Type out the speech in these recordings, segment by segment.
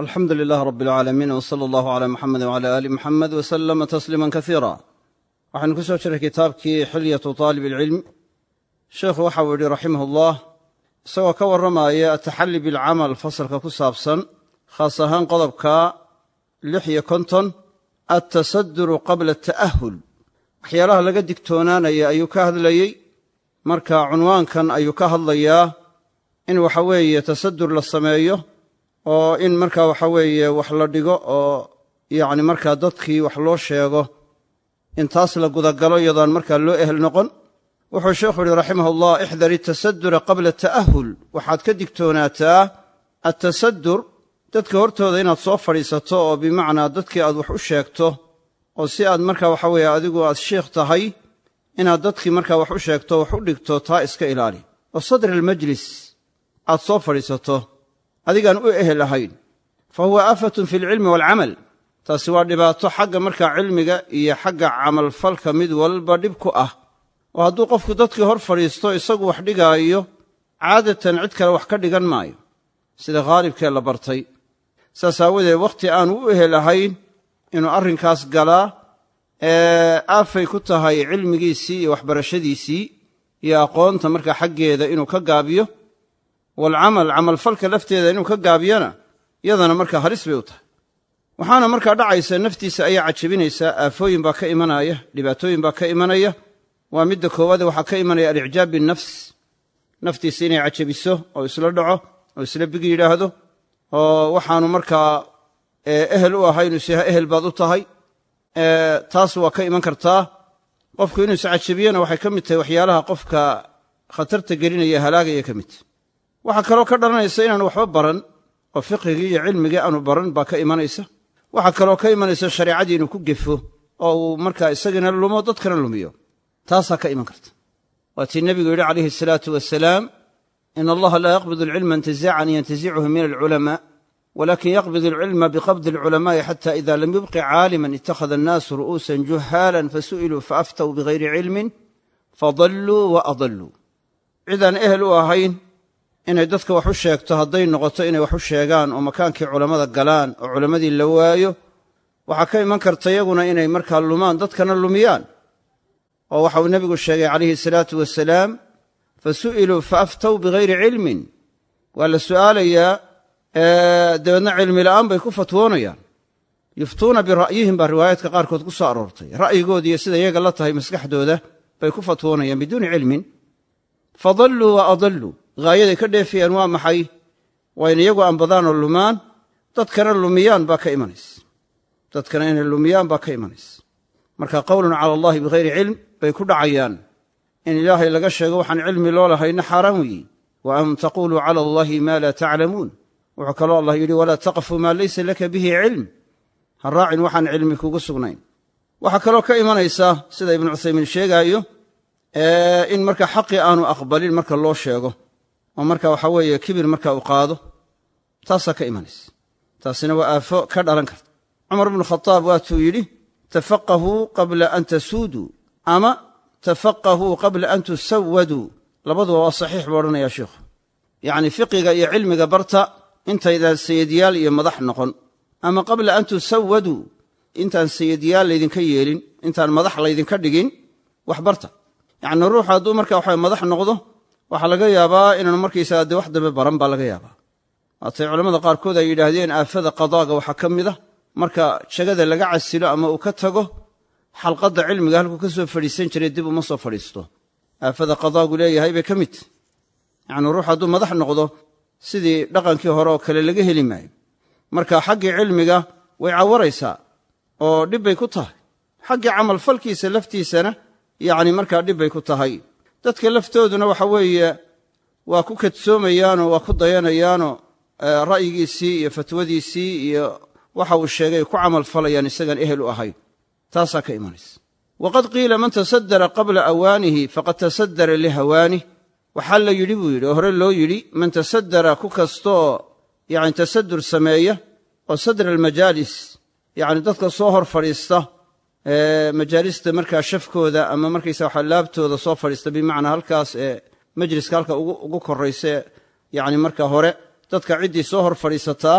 alxamdu lilaah rab alcaalamiin w sala allahu cala muxamedi wcala aali muxamed w salama tasliima kasiira waxaynu ku soo jiray kitaabkii xilyatu taalib alcilm sheikhu waxau yidhi raximah ullah isagoo ka warramaya ataxalli bilcamal fasalka ku saabsan khaas ahaan qodobka lix iyo konton altasaduru qabla ata'ahul waxyaalaha laga digtoonaanaya ayuu ka hadlayey. Marka cunwaankan ayuu ka hadlayaa in waxa weeye tasadur la sameeyo oo in marka waxa weeye wax la dhigo oo yacni markaa dadkii wax loo sheego in taas la gudagalo iyadoon markaa loo ehel noqon wuxuu sheekhu yihi raximah ullah ixdar itasadura qabla ta'ahul. Waxaad ka digtoonaataa attasadur dadka hortooda inaad soo fadhiisato oo bimacnaa dadkii aad wax u sheegto oo si aad marka waxa weeye adigu aad shiikh tahay inaad dadkii markaa wax u sheegto wax u dhigto taa iska ilaali. Oo sadri almajlis aad soo fadhiisato adigaan u ehel ahayn fa huwa aafatun fi alcilmi waalcamal taasi waa dhibaato xagga markaa cilmiga iyo xagga camalfalka mid walba dhib ku ah. Oo hadduu qofku dadkii hor fadhiisto isagu wax dhigaayo caadatan cid kale wax ka dhigan maayo. Sida khaalibkee la bartay. Saas aawadeed wakhti aanu u ehel ahayn inuu arrinkaas galaa ee aafay ku tahay cilmigiisii iyo waxbarashadiisii iyo aqoonta markaa xaggeeda inuu ka gaabiyo waalcamal camalfalka lafteeda inuu ka gaabiyona yadana markaa halis bay u tahay. Waxaana markaa dhacaysa naftiisa ayaa cajabinaysaa aafooyin baa ka imanaya dhibaatooyin baa ka imanaya. Waa midda koowaade waxaa ka imanaya alicjaab binnafs. Naftiisa inay cajabiso oo isla dhaco oo isla bigi yidhaahdo oo waxaanu markaa ehel u ahayn usiha ehel baad u tahay. Taas waa ka iman kartaa. Qofku inuu iscajabiyona waxay ka mid tahay waxyaalaha qofka khatarta gelinaya halaagaya ka mid tahy waxaa kaloo ka dhalanaysa inaanu waxba baran oo fiqhigii iyo cilmigii aanu baran baa ka imanaysa. Waxaa kaloo ka imanaysa shareecadii inuu ku gefo oo uu markaa isagina lumo dadkana lumiyo. Taasaa ka iman karta. Waatii nebigu yidhi calayhi asalaatu wasalaam in allaha laa yaqbidu alcilma intizaacan yantazichu min alculamaa walakin yaqbid alcilma biqabdi alculamaai xata ida lam yubqi caaliman ittakhada annaasu ru'uusan juhaalan fasu'iluu faaftaw bigayri cilmin fadalluu wa adalluu. Cidaan ehel u ahayn inay dadka wax u sheegto hadday noqoto inay wax u sheegaan oo makaankii culammada galaan oo culammadii la waayo waxaa ka iman karta yaguna inay markaa lumaan dadkana lumiyaan. Oo waxauu nebigu sheegay calayhi salaatu wasalaam fasu'iluu faaftaw bigayri cilmin. Waa la su'aalayaa dabeedna cilmi la'aan bay ku fatwoonayaan. Yuftuuna bira'yihim baa riwaayaadka qaarkood ku soo aroortay. Ra'yigoodiiyo sida iyaga la tahay maskaxdooda bay ku fatwoonayaan biduuni cilmin. Fadalluu wa adalluu haayaday ka dheefayaan waa maxay? Waa in iyagu anbadaanoo lumaan dadkana lumiyaan baa ka imanaysa. Dadkana inay lumiyaan baa ka imanaysa. Marka qowlun cala allahi bihayri cilm bay ku dhacayaan. In ilaahay laga sheego waxaan cilmi loo lahayna xaaraan weeyi. Wa an taquluu cala allahi maa laa taclamuun. Wuxuu kaloo allah yidhi walaa taqfu maa laysa laka bihi cilm. Ha raacin waxaan cilmi kugu sugnayn. Waxaa kaloo ka imanaysa sida ibnu cuthaymiin sheegaayo in marka xaqii aanu aqbalin marka loo sheego oo marka waxa weeye kibir marka uu qaado taasaa ka imanaysa taasina waa aafo ka dhalan karta. Cumar bnu khadaab waatuu yidhi tafaqahuu qabla an tasuuduu ama tafaqahuu qabla an tusawaduu labaduba waa saxiix buu odhanayaa sheikhu. Yacni fiqiga iyo cilmiga barta intaydaan sayidyaal iyo madax noqon ama qabla an tusawaduu intaan sayidyaal laydinka yeelin intaan madax laydinka dhigin wax barta. Yacni ruuxu hadduu marka waxa madax noqdo waxaa laga yaabaa inaanu markaysaga dee wax dambe baran baa laga yaabaa. Waatay culammada qaarkood ay yidhaahdeen aafada qadaaga waxaa ka mid a marka jagada laga casilo ama uu ka tago xalqadda cilmiga halkuu ka soo fadhiisan jiray dib uma soo fadhiisto. Aafada qadaagu leeyahay bay ka mid. Tahy yacni ruux hadduu madax noqdo sidii dhaqankii hore oo kale laga heli maayo. Marka xaggii cilmiga way cawaraysaa oo dhib bay ku tahay. Xaggii camalfalkiisa laftiisana yacni markaa dhib bay ku tahay dadka laftooduna waxa weeye waa ku kadsoomayaanoo waa ku dayanayaanoo ra'yigiisii iyo fatwadiisii iyo waxa uu sheegay ku camal falayaan isagaan ehel u ahayn. Taasaa ka imanaysa. Waqad qiila man tasadara qabla awaanihi faqad tasadara lihawaanih waxaa la yidhi buu yidhi oo hore loo yidhi man tasadara ku kastooo yani tasadur sameeya oo sadra almajaalis yani dadka soo hor fadhiista majaalista markaa shafkooda ama markaysa waxa laabtooda soo fadhiista bimacnaa halkaas ee majliska halka ugu koraysa yani marka hore dadka ciddii soo hor fadhiisataa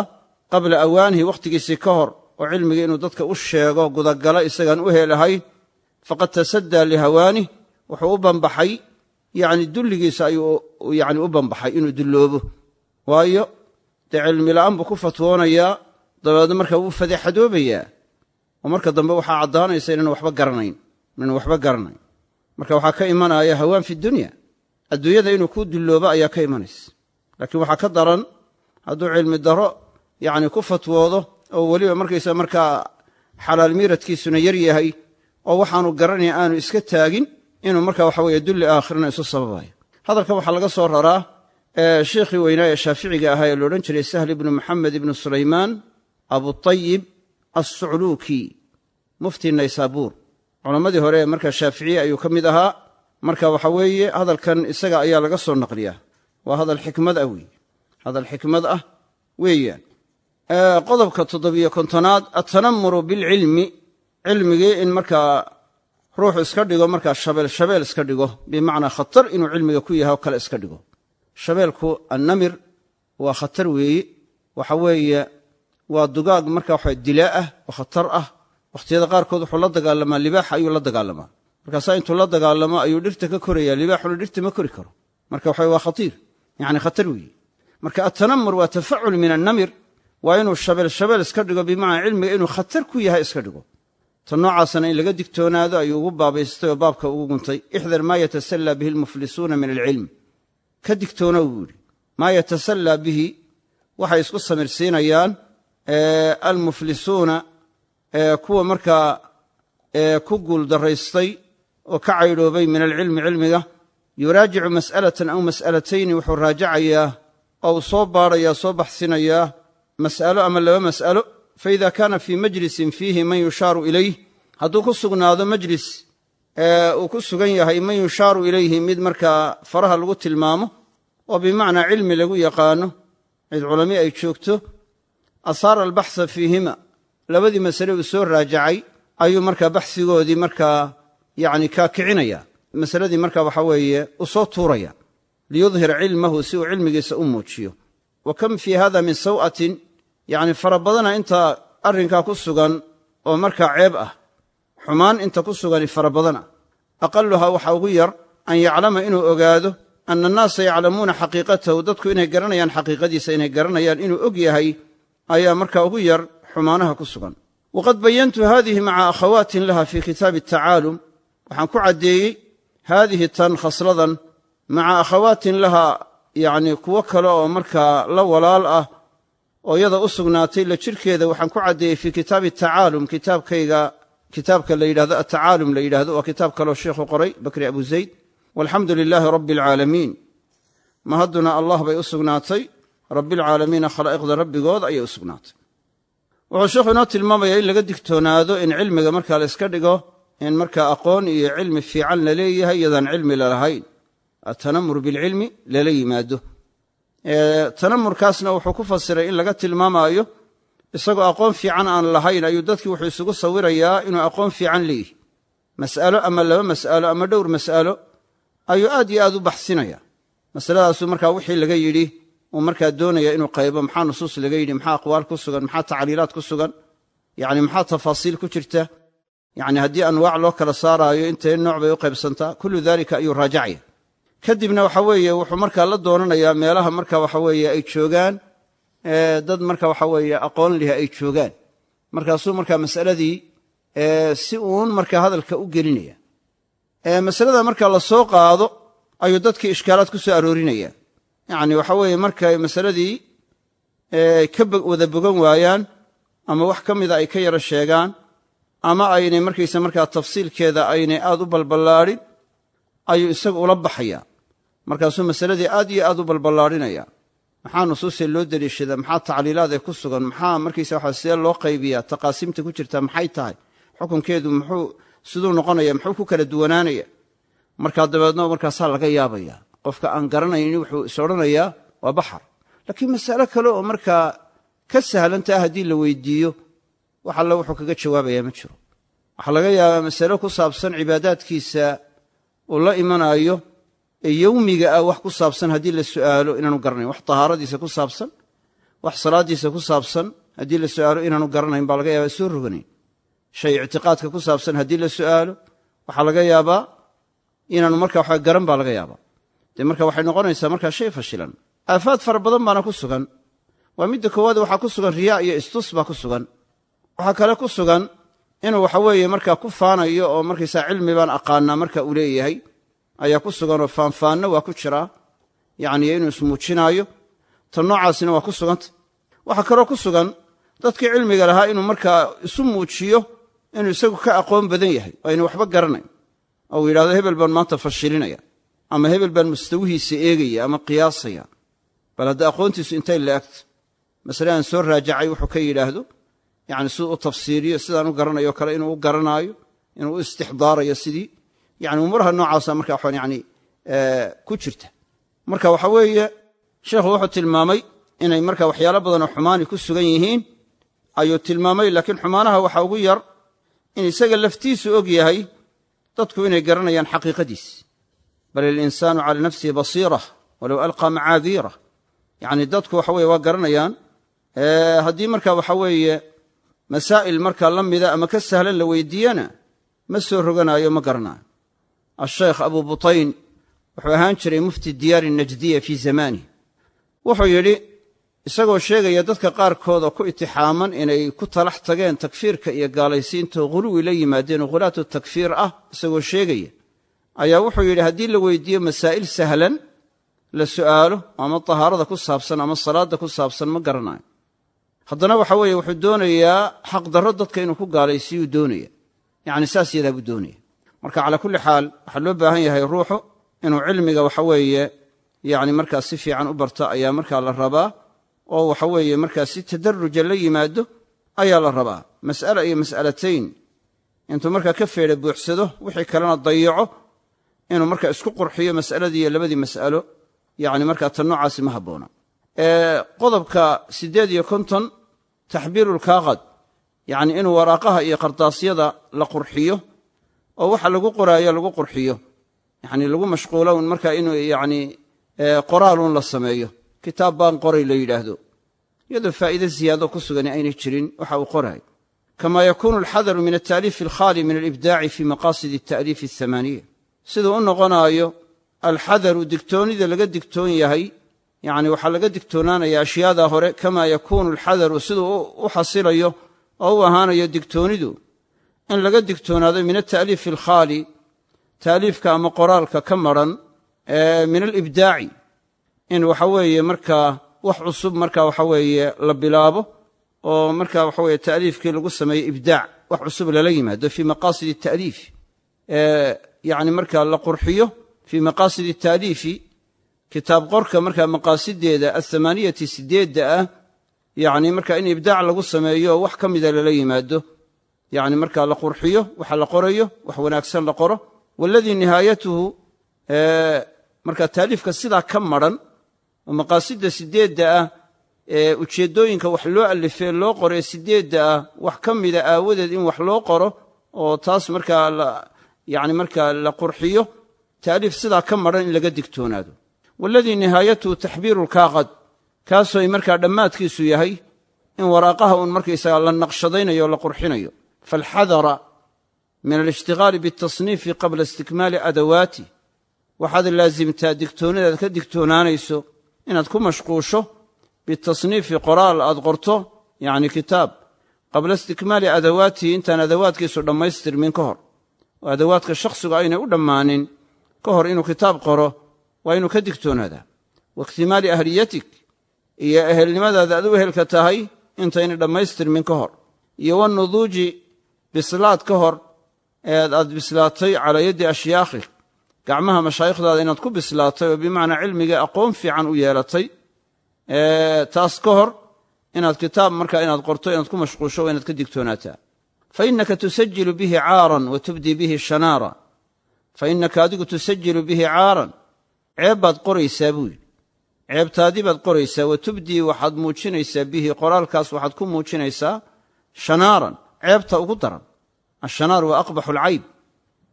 qabla awaanihi wakhtigiisii ka hor oo cilmigii inuu dadka u sheego gudagalo isagaan u helahayn faqad tasaddaa lihawaanih wuxuu u bambaxay yacni dulligiisa ayuu yani u bambaxay inuu dulloobo. Waayo dee cilmila'aan buu ku fatwoonayaa dabeedna markaa wuu fadeexadoobayaa oo marka dambe waxaa caddaanaysa inaan waxba garanayn inaan waxba garanayn. Marka waxaa ka imanaya hawaan fi dunya. Adduunyada inuu ku dulloobo ayaa ka imanaysa. Laakiin waxaa ka daran hadduu cilmi daro yacni ku fatwoodo oo weliba markaysa markaa xalaal miiradkiisuna yar yahay oo waxaanu garanayn aanu iska taagin inuu marka waxa weye dulli aakhirna isu sababayo. Hadalkan waxaa laga soo raraa sheikhii weynaa ee shaaficiga ahaa ee loodhan jiray sahl ibnu maxamed ibnu sulaymaan abutayib assucluuki mufti naysaabuur culammadii hore ee markaa shaaficiye ayuu ka mid ahaa. Marka waxa weeye hadalkan isaga ayaa laga soo naqliyaa. Waa hadal xikmad ah weeye. Hadal xikmad ah weeyaan. Qodobka toddobiyo kontonaad atanamuru bilcilmi cilmigii in markaa ruuxu iska dhigo markaa shabeel shabeel iska dhigo. Bimacnaa khatar inuu cilmiga ku yahay oo kale iska dhigo. Shabeelku annamir waa khatar weeye waxa weeye waa dugaag marka waxa dilaa ah oo khatar ah. Wakhtiyada qaarkood wuxuu la dagaalamaa libaaxa ayuu la dagaalamaa markaasaa intuu la dagaalamo ayuu dhirta ka koraya libaaxuna dhirta ma kori karo. Marka waxa waa khatiir. Yani khatar weeye marka atanamur waa tafacul min annamir. Waa inuu shabeel shabeel iska dhigo bimacnaa cilmiga inuu khatar ku yahay iska dhigo. Ta noocaasna in laga digtoonaado ayuu ugu baabaystay oo baabka ugu guntay. Ixdar maa yatasallaa bihi almuflisuuna min alcilm ka digtoonow buu yidhi. Maa yatasallaa bihi waxay isku samirsiinayaan almuflisuuna kuwa markaa ku guuldaraystay oo ka caydhoobay min alcilmi cilmiga yuraajicu mas'alatan aw mas'alatayni wuxuu raajacayaa oo soo baadhayaa soo baxsinayaa mas'alo ama laba mas'alo. Faida kaana fii majlisin fiihi man yushaaru ilayh hadduu ku sugnaado majlis uu ku sugan yahay man yushaaru ilayhi mid markaa faraha lagu tilmaamo oo bimacnaa cilmi lagu yaqaano cid culami ay joogto asaara albaxsa fiihima. Labadii masale uu soo raajacay ayuu markaa baxsigoodii markaa yani kaa kicinaya. Masaladii marka waxa weeye u soo tuuraya. Liyudhir cilmahu si uu cilmigiisa u muujiyo. Wa kam fii hada min saw'atin yacni fara badana inta arrinkaa ku sugan oo markaa ceeb ah. Xumaan inta ku sugani fara badan ah aqaluhaa waxa ugu yar an yaclama inuu ogaado ana annaasa yaclamuuna xaqiiqatahu dadku inay garanayaan xaqiiqadiisa inay garanayaan inuu og yahay ayaa markaa ugu yar xumaanaha ku sugan. Waqad bayantu haadihi maca akhawaatin laha fii kitaabi atacaalum waxaan ku caddeeyey haadihi tan khasladan maca akhawaatin laha yacni kuwo kale oo markaa la walaal ah oo iyada u sugnaatay la jirkeeda waxaan ku caddeeyey fii kitaabi atacaalum kitaabkayga kitaabka la yidhahdo atacaalum la yidhahdo waa kitaab kaleo sheikhu qoray bakri abu zayd. Walxamdu lilaahi rabbi alcaalamiin ma hadduna allah bay u sugnaatay rabbialcaalamiina khalaa'iqda rabbigood ayay u sugnaatay. Wuxuu sheikhu inoo tilmaamayaa in laga digtoonaado in cilmiga markaa la iska dhigo in markaa aqoon iyo cilmi fiican la leeyahay iyadaan cilmi lalahayn atanamur bilcilmi lala yimaado. Tanamurkaasna wuxuu ku fasiray in laga tilmaamaayo isagoo aqoon fiican aan lahayn ayuu dadkii wuxuu isugu sawirayaa inuu aqoon fiican leeyihi mas'alo ama laba mas'alo ama dhowr mas'alo ayuu aad iyo aad u baxsinaya. Masaladaasuu markaa wixii laga yidhi uu markaa doonaya inuu qaybo maxaa nusuus laga yidhi maxaa aqwaal ku sugan maxaa tacliilaad ku sugan yani maxaa tafaasiil ku jirta? Yani haddii anwaac loo kala saaraayo intee nooc bay u qaybsantaa? Kullu dalika ayuu raajacaya. Kadibna waxa weeye wuxuu markaa la doonanayaa meelaha marka waxa weeye ay joogaan dad marka waxa weeye aqoon lihi ay joogaan. Markaasuu markaa masaladii si uun markaa hadalka u gelinaya. Masalada marka la soo qaado ayuu dadkii ishkaalaad ku soo aroorinaya yacni waxa weeye markay masaladii ka wada bogan waayaan ama wax ka mida ay ka yaro sheegaan ama aynay markaysa markaa tafsiilkeeda aynay aad u balballaadhin ayuu isaga ula baxaya. Markaasuu masaladii aad iyo aad u balballaadhinaya maxaa nusuusee loo deliishada maxaa tacliilaadee ku sugan maxaa markaysa waxa see loo qaybiyaa taqaasiimta ku jirta maxay tahay? Xukunkeedu muxuu siduu noqonaya muxuu ku kala duwanaanaya. Markaa dabeedno markaasaa laga yaabaya qofka aan garanaynin wuxuu is odhanayaa waa baxar. Laakiin masale kale oo markaa ka sahlantaa haddii la weydiiyo wax alle wuxuu kaga jawaabayaa ma jiro. Waxaa laga yaabaa masale ku saabsan cibaadaadkiisa uu la imanaayo ee yowmiga ah wax ku saabsan haddii la su'aalo inaanu garanayn. Wax tahaaradiisa ku saabsan wax salaaddiisa ku saabsan haddii la su'aalo inaanu garanayn baa laga yaaba soo roganayn. Shay ictiqaadka ku saabsan haddii la su'aalo waxaa laga yaabaa inaanu marka waxa garan baa laga yaabaa dee marka waxay noqonaysaa markaa shay fashilan. Aafaad fara badan baana ku sugan. Waa midda koowaad waxaa ku sugan riyaa iyo istus baa ku sugan. Waxaa kale ku sugan inuu waxa weeye markaa ku faanayo oo markaysaa cilmi baan aqaanaa marka uu leeyahay ayaa ku suganoo faanfaanna waa ku jiraa. Yacni inuu ismuujinaayo tan noocaasina waa ku suganta waxaa kaloo ku sugan dadkii cilmiga lahaa inuu markaa isu muujiyo inuu isagu ka aqoon badan yahay oo aynu waxba garanayn. Oo uu yidhahdo hebel baan maanta fashilinaya ama hebel baan mustawihiisa eegaya ama qiyaasaya. Bal hadda aqoontiisu intay laagto masale aan soo raajacay wuxuu ka yidhaahdo yani siduu u tafsiiriyo sidaan u garanayo kale inuu u garanaayo inuu u istixdaarayo sidii. Yani umuuraha noocaasa marka waxaan yani ku jirta. Marka waxa weeye sheekhu wuxuu tilmaamay inay marka waxyaalo badanoo xumaani ku sugan yihiin ayuu tilmaamay laakiin xumaanaha waxa ugu yar in isaga laftiisu og yahay dadku inay garanayaan xaqiiqadiis bal ilinsaanu cala nafsihi basiira walow alqaa macaadiira yani dadku waxa weye waa garanayaan haddii marka waxa weeye masaa'il markaa la mida ama ka sahlan la weydiiyana ma soo roganaayo ma garanayo ashaykh abu butayn wuxuu ahaan jiray mufti diyaari najdiya fii zamanih wuxuu yidhi isagoo sheegaya dadka qaarkood oo ku itixaaman inay ku talax tageen takfiirka iyo gaalaysiinta ghuluwi la yimaadeen oo khulaatu takfiir ah isagoo sheegaya ayaa wuxuu yidhi haddii la weydiiyo masaa'il sahlan la su'aalo ama tahaarada ku saabsan ama salaadda ku saabsan ma garanayo. Haddana waxa weeye wuxuu doonayaa xaqdarro dadka inuu ku gaalaysiiyuu doonaya. Yacni saas yadaa buu doonaya. Marka calaa kulli xaal waxaa loo baahan yahay ruuxu inuu cilmiga waxa weeye yacni markaa si fiican u barto ayaa markaa la rabaa oo waxa weeye markaa si tadaruja la yimaado ayaa la rabaa. Mas'ala iyo mas'alatayn intuu markaa ka feedha buuxsado wixii kalena dayaco inuu markaa isku qurxiyo mas'aladii iyo labadii mas'alo yacni markaa tan noocaasi ma habboona. Qodobka siddeed iyo konton taxbiirulkaaqad yacni inuu waraaqaha iyo qardaasyada la qurxiyo oo waxa lagu qoraayo lagu qurxiyo. Yacni lagu mashquulo un markaa inuu yacni qoraalun la sameeyo. Kitaab baan qoray la yidhaahdo. Iyadoo faa'iide ziyaado ku sugani aynay jirin waxa uu qoraayo kama yakuunu alxadaru min altaaliifi alkhaali min alibdaaci fi maqaasidi alta'liifi athamaaniya siduu u noqonaayo alxadaru digtoonnida laga digtoon yahay yacni waxaa laga digtoonaanaya ashyaada hore kama yakuunu alxadaru siduu u xasilayo oo u ahaanayo digtoonidu. In laga digtoonaado min alta'liifi alkhaali taaliifka ama qoraalka ka maran min alibdaaci in waxa weeye markaa wax cusub marka waxa weeye la bilaabo oo marka waxa weye ta'liifkii lagu sameeyo ibdaac wax cusub lala yimaado fii maqaasidi ta'liif yacni marka la qurxiyo fii maqaasidi ta'liifi kitaab qorka markaa maqaasideeda athamaaniyati sideedda ah yacni marka in ibdaac lagu sameeyo wax ka mida lala yimaado. Yacni marka la qurxiyo waxa la qorayo wax wanaagsan la qoro. Waladii nihaayatuhu marka taaliifka sidaa ka maran oo maqaasidda sideedda ah ee ujeeddooyinka wax loo alifee loo qoree sideedda ah wax ka mida aawadeed in wax loo qoro oo taas markaa yani markaa la qurxiyo taaliif sidaa ka maran in laga digtoonaado. Waladii nihaayatuhu taxbiiru lkaaqad kaasooy markaa dhammaadkiisu yahay in waraaqaha uun markaysaga la naqshadaynayo o la qurxinayo. Falxadara min alishtigaali bitasniifi qabla istikmaali adawaati. Waxaad laasimtaa digtoonnadaad ka digtoonaanayso inaad ku mashquusho bitasniifi qoraal aad qorto yacni kitaab qabla istikmaali adawaatihi intaan adawaadkiisu dhammaystirmin ka hor oo adawaadka shakhsigu aynay u dhammaanin. Ka hor inuu kitaab qoro waa inuu ka digtoonaadaa waiktimaali ahliyatik iyo ehelnimadaada aad u ehelka tahay intaynay dhammaystirmin ka hor. Iyo wanuduuji bislaad ka hor eed aad bislaatay calaa yaddi ashyaakhik. Gacmaha mashaayikhdaada inaad ku bislaatay oo bimacnaa cilmiga aqoon fiican u yeelatay taas ka hor inaad kitaab markaa inaad qorto inaad ku mashquusho waa inaad ka digtoonaataa fa innaka tusajilu bihi caaran wa tubdii bihi shanaara fa innaka adigu tusajilu bihi caaran ceeb baad qoraysaa buu yidhi ceebtaadii baad qoraysaa wa tubdii waxaad muujinaysaa bihi qoraalkaas waxaad ku muujinaysaa shanaaran ceebta ugu daran ashanaar waa aqbaxu alcayb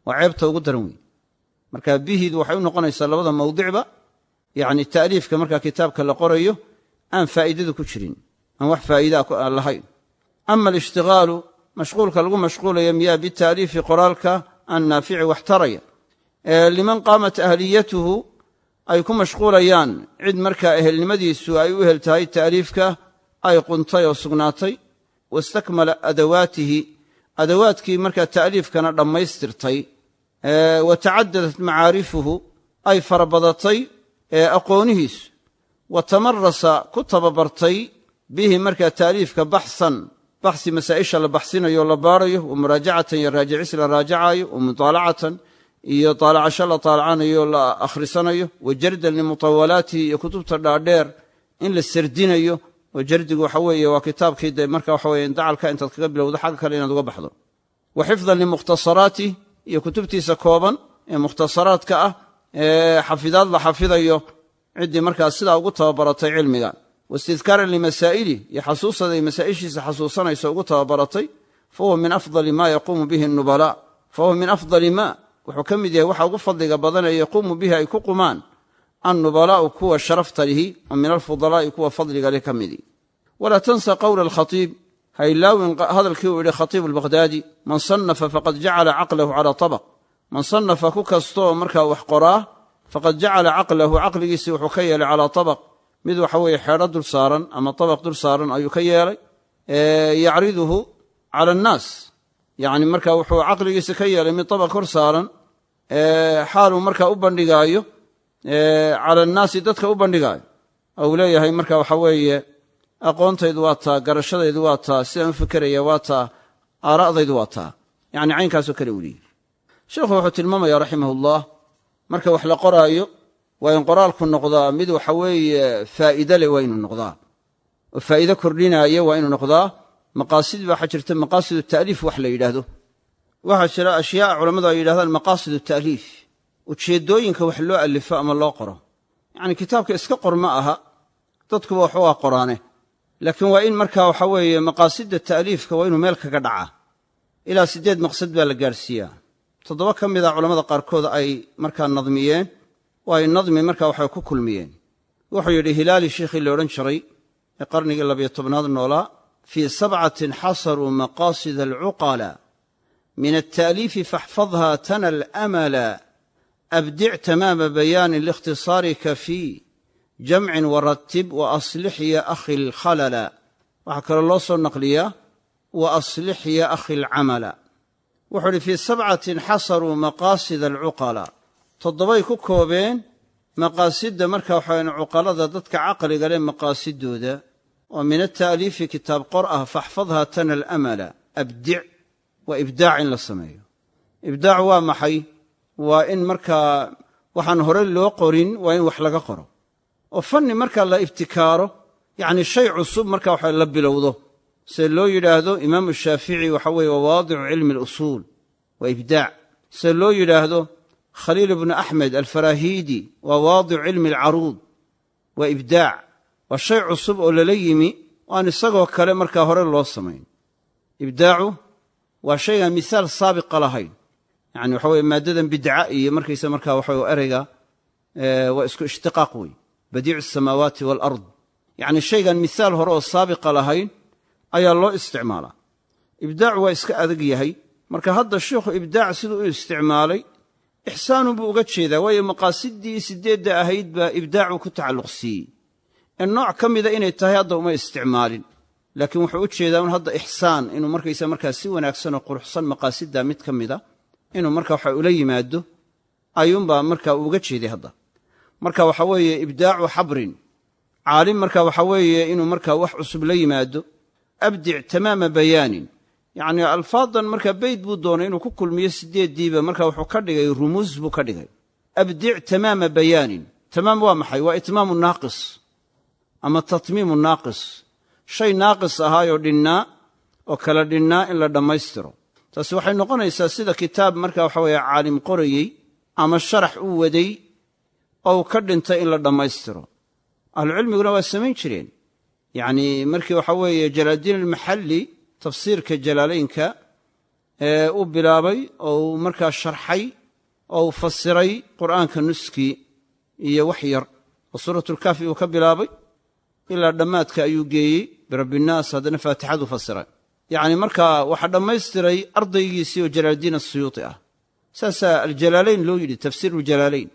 waa ceebta ugu daran weeye marka bihidu waxay u noqonaysaa labada mawdicba yacni ta'liifka markaa kitaabka la qorayo aan faa'iidadu ku jirin aan wax faa'iidaa lahayn ama alishtighaalu mashquulka lagu mashquulaya miyaa bitaaliifi qoraalka an naafici wax taraya liman qaamat ahliyatuhu ay ku mashquulayaan cid markaa ehelnimadiisu ay u ehel tahay taaliifka ay quntay oo sugnaatay wastakmala adawaatihi adawaadkii markaa ta'liifkana dhammaystirtay. Wa tacadadat macaarifuhu ay farabadatay aqoonihiisu. Wa tamarasa ku tababartay bihi markaa ta'liifka baxsan baxsi masaa'isha la baxsinayo la baarayo wa muraajacatan iyo raajicis la raajacaayo wa mutaalacatan iyo taalacasho la taalacanayo la akhrisanayo wa jardan limutawalaatihi iyo kutubta dhaadheer in la sardinayo oo jardigu waxa weeye waa kitaabkii de marka waxa weye dacalka intaad kaga bilowdo xagga kale inaad uga baxdo. Wa xifdan limukhtasaraatih iyo kutubtiisa kooban ee mukhtasaraadka ah ee xafidaad la xafidayo ciddii markaas sidaa ugu tababaratay cilmiga waistidkaaran limasaa'ilih iyo xasuusaday masaa'ishiisa xasuusanayso ugu tababaratay fa huwa min afdali ma yaquumu bihi nubalaa fa huwa min afdali ma wuxuu ka mid yahay waxa ugu fadliga badanee yaquumu bihi ay ku qumaan annubalaa'u kuwa sharafta lihi oo min alfudalaa'i kuwa fadliga leh ka midii walaa tansa qowla alkhatiib ha ilaawin hadalkii uu yidhi khatiibu albaqhdaadi man sannafa faqad jacala caqlahu calaa tabaq man sannafa ku kastooo markaa wax qoraa faqad jacala caqlahu caqligiisii wuxuu ka yeelay calaa tabaq mid waxa weeye xeedho dul saaran ama tabaq dul saaran ayuu ka yeelay yacriduhu cala annaas. Yacni marka wuxuu caqligiisi ka yeelay mid tabaq kor saaran xaaluu markaa u bandhigaayo cala annaasi dadka u bandhigaayo. Ou leeyahay marka waxa weeye aqoontaydu waa taa garashadaydu waa taa sidaan u fikeraya waa taa aara'daydu waa taa. Yacni caynkaasoo kale uu leeyahy sheikhu wuxuu tilmaamaya raximahullah marka wax la qoraayo waa in qoraalku noqdaa mid waxa weeye faa'iide leh waa inuu noqdaa. Oo faa'iide kordhinaaya waa inuu noqdaa maqaasid waxaa jirta maqaasidu ta'liif wax la yidhaahdo. Waxaa jira ashyaa culammadu ay yidhahdaan maqaasidu ta'liif. Ujeeddooyinka wax loo alifo ama loo qoro. Yacni kitaabka iska qor ma aha dadkuba wax waa qoraane. Laakiin waa in markaa waxa weeye maqaasidda ta'liifka waa inuu meel kaga dhacaa ilaa siddeed maqsad baa la gaadhsiiyaa toddoba ka mida culammada qaarkood ay markaa nadmiyeen oo ay nadmi markaa waxay ku kulmiyeen. Wuxuu yidhi hilaali sheikhii la odhan jiray ee qarnigii labiyo tobnaad noolaa fii sabcatin xasaruu maqaasida alcuqala min alta'liifi faxfadha tana alamala abdic tamaama bayaanin liikhtisaarika fii jamcin waratib wa aslix ya akhi alkhalala. Waxaa kaloo loo soo naqliyaa wa aslix ya akhi alcamala. Wuxuu idhi fii sabcatin xasaruu maqaasida alcuqala toddobay ku koobeen maqaasidda marka waxawayan cuqalada dadka caqliga leh maqaasidooda. Oo min ata'liifi kitaab qor ah faxfadha tana alamala abdic waa ibdaac in la sameeyo. Ibdaac waa maxay? Waa in markaa waxaan hore loo qorin waa in wax laga qoro. Oo fanni marka la ibtikaaro yacni shay cusub marka waxa la bilowdo. Sida loo yidhaahdo imaamu shaafici waxa weeye waa waadicu cilmi alusuul waa ibdaac sida loo yidhaahdo khaliil ibnu axmed alfaraahiidi waa waadicu cilmi alcaruud waa ibdaac waa shay cusub oo lala yimi aan isagoo kale markaa hore loo samayn ibdaacu waa shaygaan misaal saabiqa lahayn. Yani waxa weye maaddadan bidca iyo markaysa markaa waxa ereyga waa isku ishtiqaaq wey badiicu asamaawaati walard yacni shaygaan misaal hore oo saabiqa lahayn ayaa loo isticmaalaa. Ibdaacu waa iska adag yahay. Marka hadda sheikhu ibdaac siduu u isticmaalay ixsaanun buu uga jeedaa waayo maqaasidii sideedda ahayd baa ibdaacu ku tacalluq siiyey ee nooc ka mida inay tahay hadda uma isticmaalin. Laakiin wuxuu u jeedaa un hadda ixsaan inuu markaysa markaa si wanaagsan oo quruxsan maqaasidda mid ka mida inuu marka waxa ula yimaado ayuunbaa marka uuga jeeday hadda. Marka waxa weeye ibdaacu xabrin caalim marka waxa weeye inuu marka wax cusub la yimaado abdic tamaama bayaanin yacni alfaadan marka beyt buu doonay inuu ku kulmiyo sideeddiiba marka wuxuu ka dhigay rumuus buu ka dhigay. Abdic tamaama bayaanin. Tamaam waa maxay? Waa itmaamu naaqis ama tatmiimu naaqis. Shay naaqis ahaayoo dhinnaa oo kala dhinnaa in la dhammaystiro. Taasi waxay noqonaysaa sida kitaab marka waxa weeye caalim qorayey ama sharax u waday oo uu ka dhintay in la dhammaystiro. Ahlucilmiguna waa samayn jireen. Yacnii markii waxa weeye jalaaldiin almaxalli tafsiirka jalaalaynka ee u bilaabay oo uu markaa sharxay oo uu fasiray qur'aanka nuskii iyo wax yar. Oo suuratulkaafi uu ka bilaabay ilaa dhammaadka ayuu geeyey birabbiinnaas haddana faatixadu fasiray yacni markaa waxaa dhammaystiray ardaygiisii oo jalaaldiin asuyuuti ah. Saasaa aljalaalayn loo yidhi tafsiiruljalaalayn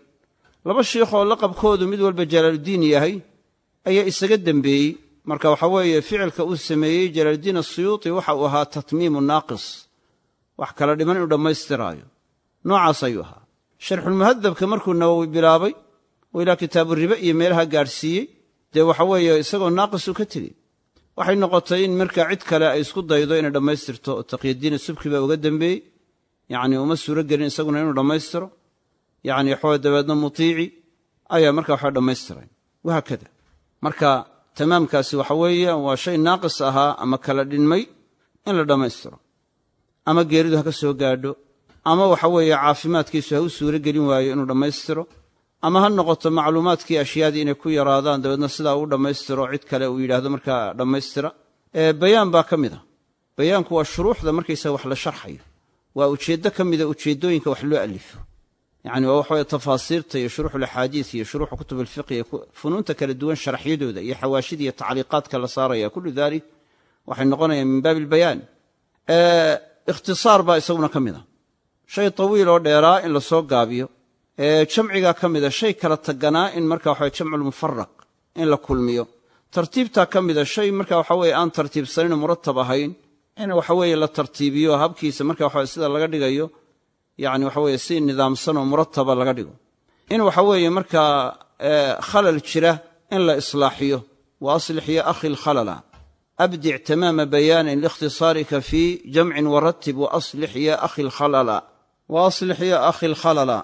laba shiikhoo laqabkoodu mid walba jalaaluddiin yahay ayaa isaga dembeeyey marka waxaa weeye ficilka uu sameeyey jalaaldiin asuyuuti waxa uu ahaa tatmiimu naaqis. Wax kala dhiman inuu dhammaystiraayo. Noocaas ayuu ahaa. Sharxulmuhadabka markuu nawowi bilaabay oo ilaa kitaaburibe iyo meelaha gaadhsiiyey dee waxa weeye isagoo naaqisuu ka tegey. Waxay noqotay in markaa cid kale ay isku daydo inay dhammaystirto oo taqyadiina subki baa uga dembeeyey yacni uma suuro gelin isaguna inuu dhammaystiro. Yacni waxaweye dabeedna mutiici ayaa markaa waxaa dhammaystiray wahaakada. Marka tamaamkaasi waxa weeye waa shay naaqis ahaa ama kala dhinmay in la dhammaystiro. Ama geeridu ha ka soo gaadho. Ama waxa weeye caafimaadkiisu ha u suuro gelin waayo inuu dhammaystiro. Ama ha noqoto macluumaadkii ashyaadii inay ku yaraadaan dabeedna sidaa uu dhammaystiro cid kale uu yidhaahdo markaa dhammaystira. Bayaan baa ka mid a. Bayaanku waa shuruuxda markaysaga wax la sharxayo. Waa ujeeddo ka mida ujeeddooyinka wax loo alifo yacni waa waxaweye tafaasiirta iyo shuruuxulaxaadiis iyo shuruuxu kutub alfiqi iyo funuunta kala duwan sharaxyadooda iyo xawaashida iyo tacliiqaadka la saaraya. Kullu dalik waxay noqonayaan min baabi albayaan ikhtisaar baa isaguna ka mid a. Shay tawiil oo dheeraa in la soo gaabiyo. Jamcigaa ka mida shay kala taganaa in marka waxa jamculmufaraq in la kulmiyo. Tartiibtaa ka mida shay marka waxa weye aan tartiibsanin muratab ahayn in waxa weeye la tartiibiyo habkiisa marka waxa sida laga dhigayo yani waxa weye si nidaamsan oo murataba laga dhigo. In waxa weeye markaa khalal jira in la islaaxiyo wa aslix ya akhi lkhalala abdic tamaama bayaanin liikhtisaarika fii jamcin waratib waaslix ya akhi lkhalala wa aslix ya akhi lkhalala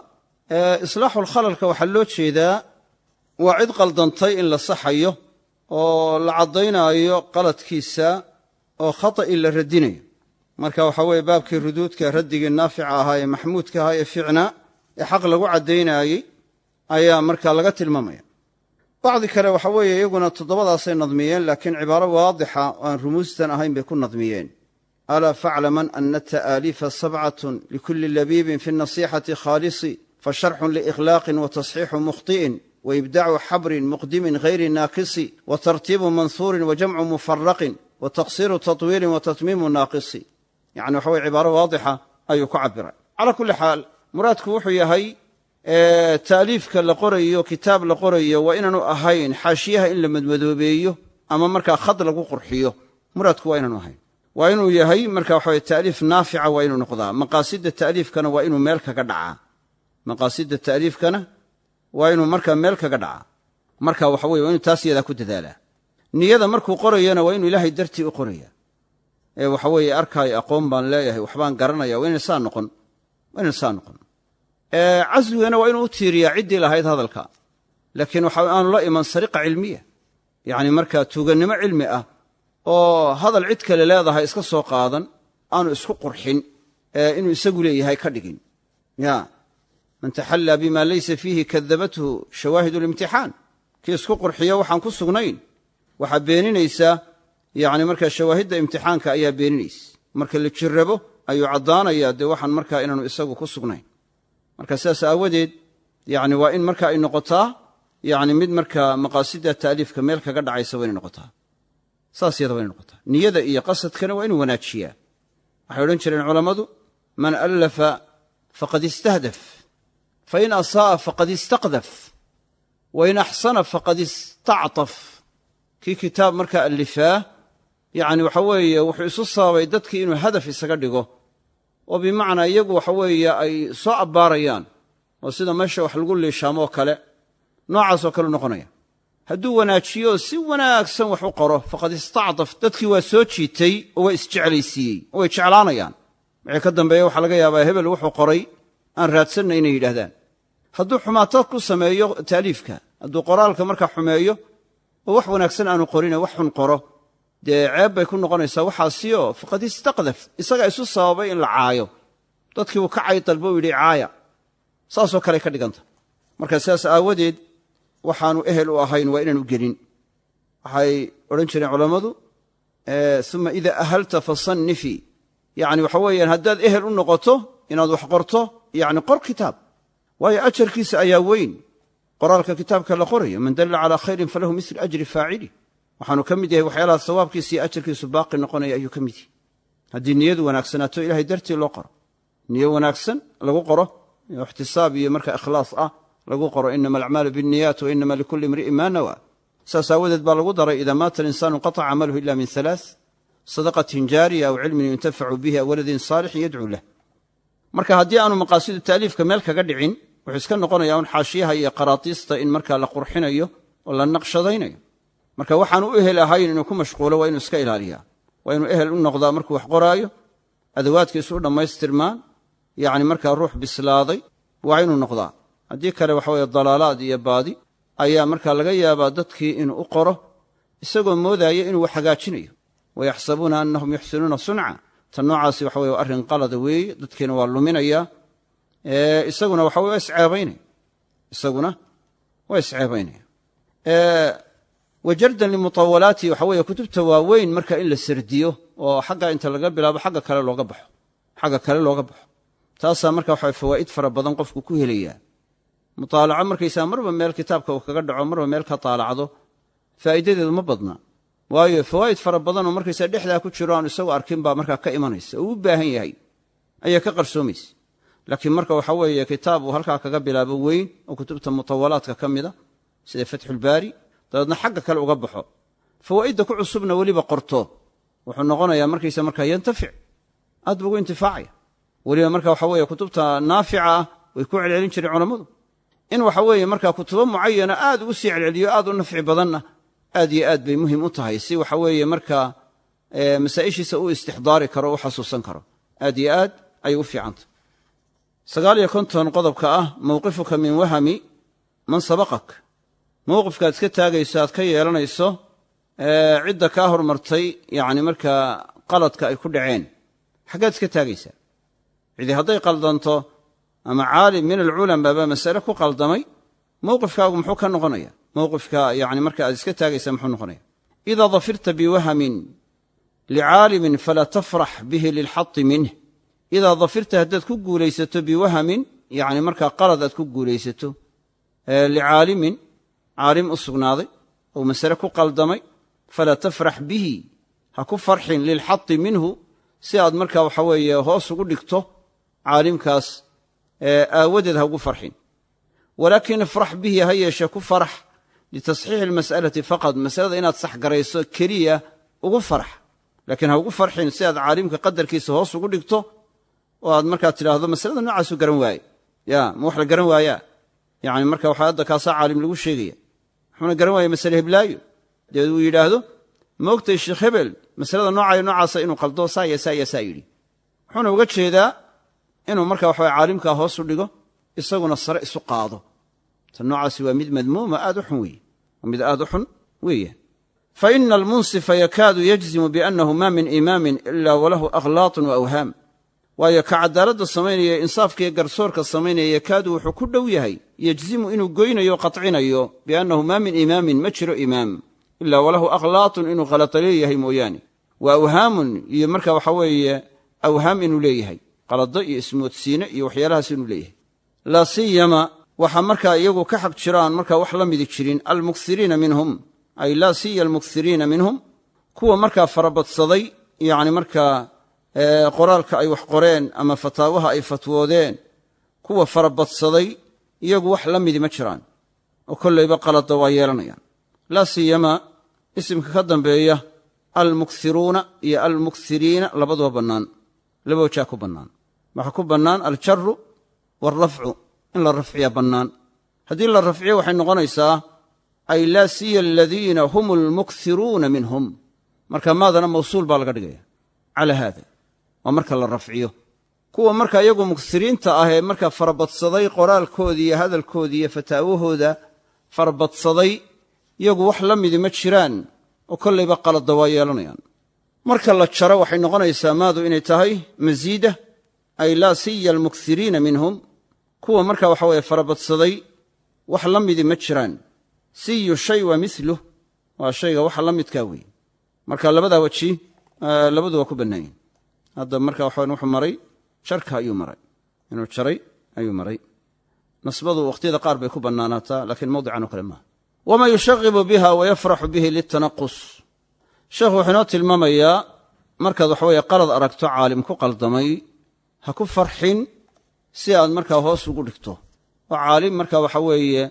islaaxu lkhalalka waxaa loo jeedaa waa cid qaldantay in la saxayo oo la caddaynaayo qaladkiisa oo khata'i la radinayo marka waxaa weeye baabkii ruduudka raddigii naafica ahaa ee maxmuudka ahaa ee ficnaa ee xaq lagu caddaynaayey ayaa markaa laga tilmaamaya. Bacdi kale waxa weeye iyaguna toddobadaasay nadmiyeen laakiin cibaaro waadixa oo aan rumuustan ahayn bay ku nadmiyeen. Alaa faclaman ana ta'aaliifa sabcatun likulli labiibin fi nasixati khaalisi fasharxun liikhlaaqin watasxiixu mukhti'in waibdacu xabrin muqdimin hayri naakisi watartiibu manhuurin wajamcu mufaraqin wataqsiiru tatwiilin watatmiimu naaqisi yani waxa weye cibaaro waadixa ayuu ku cabiray calaa kulli xaal muraadku wuxuu yahay taaliifka la qorayo kitaab la qorayo waa inaanu ahayn xaashiyaha in la madmadoobeeyo ama markaa khad lagu qurxiyo. Muraadku waa inaanu ahayn. Waa inuu yahay marka waxa taaliif naafica waa inuu noqdaa. Maqaasida taaliifkana waa inuu meel kaga dhacaa. Maqaasida taaliifkana waa inuu markaa meel kaga dhacaa. Marka waxa weye waa inuu taas yadaa ku dadaalaa. Niyada markuu qorayana waa inuu ilaahay dartii u qoraya ee waxa weeye arkaayo aqoon baan leeyahay waxbaan garanaya waa inay saa noqon inay saa noqon. Caswigana waa inuu u tiiriyaa ciddii lahayd hadalka laakiin waxa aanu la iman sariqa cilmiya yacni markaa tuugannimo cilmi ah oo hadal cid kale leedahay iska soo qaadan aanu isku qurxin inuu isagu leeyahay ka dhigin. Man taxallaa bima laysa fiihi kadabathu shawaahid limtixaan kii isku qurxiyo waxaan ku sugnayn waxaa beeninaysaa yani markaa shawaahidda imtixaanka ayaa beeninaysa marka la jirrabo ayuu caddaanaya dee waxaan markaa inaanu isagu ku sugnayn. Marka sidaas aawadeed yani waa in marka ay noqotaa yani mid markaa maqaasida taaliifka meel kaga dhacaysa waa inay noqotaa. Saas yada waa inay noqotaa. Niyada iyo qasadkana waa inuu wanaajiyaa. Waxay odhan jireen culammadu man allafa faqad istahdaf. Fain asaa'a faqad istaqdaf. Wain axsana faqad istactaf. Kii kitaab markaa allifaa yacni waxa weeye wuxuu isu sababay dadkii inuu hadaf isaga dhigo. Oo bimacnaa iyagu waxa weeye ay soo abbaarayaan. Oo sida meesha wax lagu liishaamoo kale noocaasoo kale noqonaya. Hadduu wanaajiyo si wanaagsan wax u qoro. Faqad istacdaf dadkii waa soo jiitay oo waa isjeclaysiiyey way jeclaanayaan. Wixii ka dambeeya waxaa laga yaabaa hebel wuxuu qoray aan raadsanna inay yidhahdaan hadduu xumaatad ku sameeyo taaliifka hadduu qoraalka markaa xumeeyo oo wax wanaagsan aanu qorine wax xun qoro dee ceeb bay ku noqonaysaa waxaasiyo faqad istaqdaf. Isagaa isu sababay in la caayo. Dadkii uu ka cay dalbo u yidhi caaya. Saasoo kale ka dhiganta. Marka sidaas aawadeed waxaanu ehel u ahayn waa inaanu gelin. Waxay odhan jireen culammadu uma ida ahalta fasannifii yani waxa weeyaan haddaad ehel u noqoto inaad wax qorto yani qor kitaab. Waayo ajarkiisa ayaa weyn. Qoraalka kitaabka la qorayo man dalla calaa khayrin falahu mislu ajri faacili waxaanu ka mid yahay waxyaalaha sawaabkiisa iyo ajarkiisu baaqi noqonaya ayuu ka mid yahay. Haddii niyadu wanaagsanaato ilahay dartii loo qoro. Niyo wanaagsan lagu qoro ixtisaab iyo marka ikhlaas ah lagu qoro inama alacmaalu biاniyaat wa inama likulli imri'in ma nawa saas aawadeed baa lagu daray ida maata alinsaanu inqataca camaluhu ila min halaaث sadaqatin jaariya aw cilmin yuntafacu bihi aw waladin saalixin yadcuu lah. Marka haddii aanu maqaasidu taaliifka meel kaga dhicin wuxuu iska noqonaya un xaashiyaha iyo qaraatiista in markaa la qurxinayo oo la naqshadaynayo marka waxaan u ehel ahayn inuu ku mashquulo waa inuu iska ilaaliyaa. Waa inuu ehel u noqdaa markuu wax qoraayo adawaadkiisu u dhammaystirmaan yacni markaa ruux bislaaday waa inuu noqdaa. Haddii kale waxa weye dalaalaad iyo baadi ayaa markaa laga yaabaa dadkii inuu u qoro isagoo moodaaya inuu wax hagaajinayo. Wayaxsabuuna annahum yuxsinuuna sunca. Tan noocaasi waxa weye arrin qalada weeye dadkiina waa luminaya. Isaguna waxa waa isceebaynaya isaguna waa isceebaynaya wajardan limutawalaati waxa weeye kutubta waaweyn marka in la sardiyo oo xagga inta laga bilaabo xagga kale looga baxo xagga kale looga baxo. Taasaa marka waxa fawaa'id fara badan qofku ku helayaa. Mutaalaco markaysaa marba meel kitaabka uu kaga dhaco marba meel ka taalacdo faa'iidadeedu ma badna. Waayo fawaa'id fara badan oo markaysaa dhexdaa ku jiro aanu isagu arkin baa markaa ka imanaysa oo u baahan yahay ayaa ka qarsoomaysa. Laakiin marka waxa weeye kitaab uu halkaa kaga bilaabo weyn oo kutubta mutawalaadka ka mida sida fatxulbaari dabeedna xagga kale uga baxo. Fawaa'idda ku cusubna weliba qorto. Wuxuu noqonayaa markaysa markaa yantafic. Aad buu ugu intifaacaya. Weliba marka waxa weeye kutubta naafica ah way ku celcelin jireen culammadu. In waxa weeye markaa kutubo mucayana aad ugu sii celceliyo aad u nafci badanna aad iyo aad bay muhiim u tahay si waxa weeye markaa masaa'ishiisa u istixdaari karo u xasuusan karo. Aad iyo aad ayay u fiicantah sagaal iyo konton qodobka ah mowqifuka min wahami man sabaqak mowqifkaad iska taagayso aad ka yeelanayso cidda kaa hormartay yani markaa qaladka ay ku dhaceen. Xaggaad iska taagaysaa cidii hadday qaldanto ama caalim min alculama baa masale ku qaldamay mowqifkaagu muxuu ka noqonaya. Mowqifka yani marka aad iska taagaysaa muxuu noqonaya. Idaa dafirta biwahamin licaalimin falaa tafrax bihi lilxati minh idaa dafirta haddaad ku guulaysato biwahamin yani markaa qalad aad ku guulaysato licaalimin caalim u sugnaaday ou masale ku qaldamay falaa tafrax bihi ha ku farxin lilxati minhu si aad markaa waxa weeye hoos ugu dhigto caalimkaas aawadeed ha ugu farxin. Walaakin ifrax bihi ha yeeshe ku farax litasxiixi almas'alati faqad masalada inaad saxgarayso keliya ugu farax. Laakiin ha ugu farxin si aad caalimka qadarkiisa hoos ugu dhigto oo aad markaa tidhaahdo masalada noocaasu garan waaye. Ya ma wax la garan waayaa? Yani marka waxa hadda kaasaa caalim lagu sheegaya wuxuuna garan waaya masale heblaayo. Dabeed uu yidhaahdo maogtay sheekh hebel masalada noocayo noocaasa inuu qaldo saaya saaya saa yidhi. Wuxuuna uga jeedaa inuu marka waxa caalimkaa hoos u dhigo isaguna sare isu qaado. Tan noocaasi waa mid madmuuma aad u xun weeye waa mid aad u xun weeye. Fa ina almunsifa yakaadu yajzimu biannahu ma min imaamin ila walahu akhlaatun wa awhaam waayo ka cadaaladda samaynaya insaafkaiyo garsoorka samaynaya yakaadu wuxuu ku dhow yahay yejzimu inuu goynayo qatcinayo biannahu maa min imaamin ma jiro imaam ilaa walahu akhlaatun inuu khalata leeyahay mooyaane. Wa awhaamun iyo marka waxa weeye awhaam inuu leeyahay qalado iyo ismoodsiine iyo waxyaalahaas inuu leeyahay. Laa siyama waxaa markaa iyagu ka xaq jiraan markaa wax la midi jirin almuksiriina minhum ay laa siya almuksiriina minhum kuwa markaa farabadsaday yani markaa qoraalka ay wax qoreen ama fataawaha ay fatwoodeen kuwa farabadsaday iyagu wax la midi ma jiraan. Oo kollayba qalada waa yeelanayaan. Laa siyama isimka ka dambeeya almukthiruuna iyo almukthiriina labaduba bannaan. Laba wajaa ku bannaan. Waxaa ku bannaan aljaru waalrafcu in la rafciya bannaan. Haddii la rafciyo waxay noqonaysaa ay laa siya aladiina hum almukthiruuna minhum. Marka maadana mawsuul baa laga dhigaya. Calaa haada waa marka la rafciyo. Kuwa marka iyagu muksiriinta ah ee markaa farabadsaday qoraalkoodii iyo hadalkoodii iyo fataawahooda farabadsaday iyagu wax la midi ma jiraan oo kollayba qalada waa yeelanayaan. Marka la jaro waxay noqonaysaa maadu inay tahay masiida ay laa siya almuksiriina minhum. Kuwa marka waxa weye farabadsaday wax la midi ma jiraan. Siyu shay wa miluh waa shayga waxa la midkaa weeye marka labadaa weji labadu waa ku bannaanyihin hadda marka waxa wuxuu maray jarka ayuu maray. Inuu jaray ayuu maray. Nasbadu wakhtiyada qaar bay ku bannaanaataa laakiin mawdican kale maaha. Wamaa yushaqibu biha wayafraxu bihi litanaqus. Sheekhu wuxuu inoo tilmaamayaa markaad waxaweeye qalad aragto caalim ku qaldamay ha ku farxin si aad markaa hoos ugu dhigto. Oo caalim markaa waxa weeye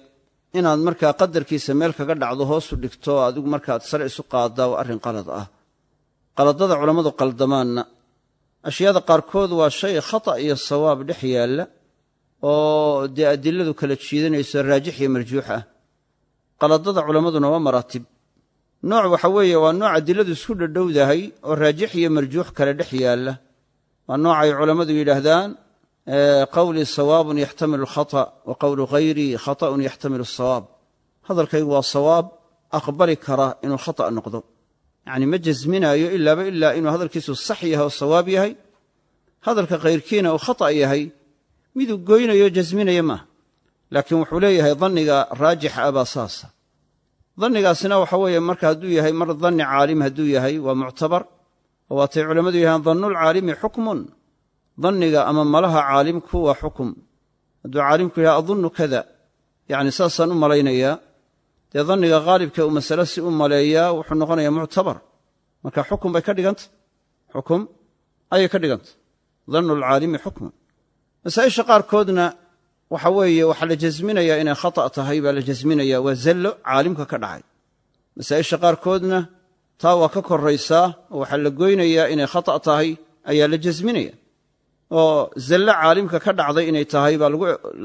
inaad markaa qadarkiisa meel kaga dhacdo hoosu dhigto adigu markaad sare isu qaaddaa waa arrin qalad ah. Qaladada culammadu qaldamaanna ashyaada qaarkood waa shay khata iyo sawaab dhex yaalla oo dee adiladu kala jiidanayso raajix iyo marjuux ah. Qaladada culammaduna waa maraatib. Nooc waxa weeye waa nooc adiladu isku dhadhowdahay oo raajix iyo marjuux kale dhex yaalla. Waa nooc ay culammadu yidhaahdaan qawlii sawaabun yaxtamilu alkhata wa qowlu hayrii khata'un yaxtamilu asawaab hadalkaygu waa sawaab aqbali kara inuu khata' noqdo yacni ma jasminaayo ilaaba ilaa inuu hadalkiisu sax yahay oo sawaab yahay? Hadalka khayrkiina uu khata' yahay miduu goynayo jasminaya maaha. Laakiin wuxuu leeyahay danniga raajixa ah baa saasa. Dannigaasina waxa weeye marka hadduu yahay mar danni caalim hadduu yahay waa muctabar. Oo waatay culammadu yahaan dannulcaalimi xukmun. Danniga ama malaha caalimku waa xukum hadduu caalimku yahay adunnu kada. Yacni saasaan u malaynayaa dee danniga haalibka uu masale si u maleeyaa wuxuu noqonayaa muctabar. Marka xukum bay ka dhigantah xukum ayay ka dhigantah dannu lcaalimi xukmun masaa'isha qaarkoodna waxa weeye waxaa la jasminayaa inay khata' tahay baa la jasminaya waa zallo caalimka ka dhacay. Masaa'isha qaarkoodna taa waa ka koraysaa oo waxaa la goynayaa inay khata' tahay ayaa la jasminaya oo zallo caalimka ka dhacday inay tahay baa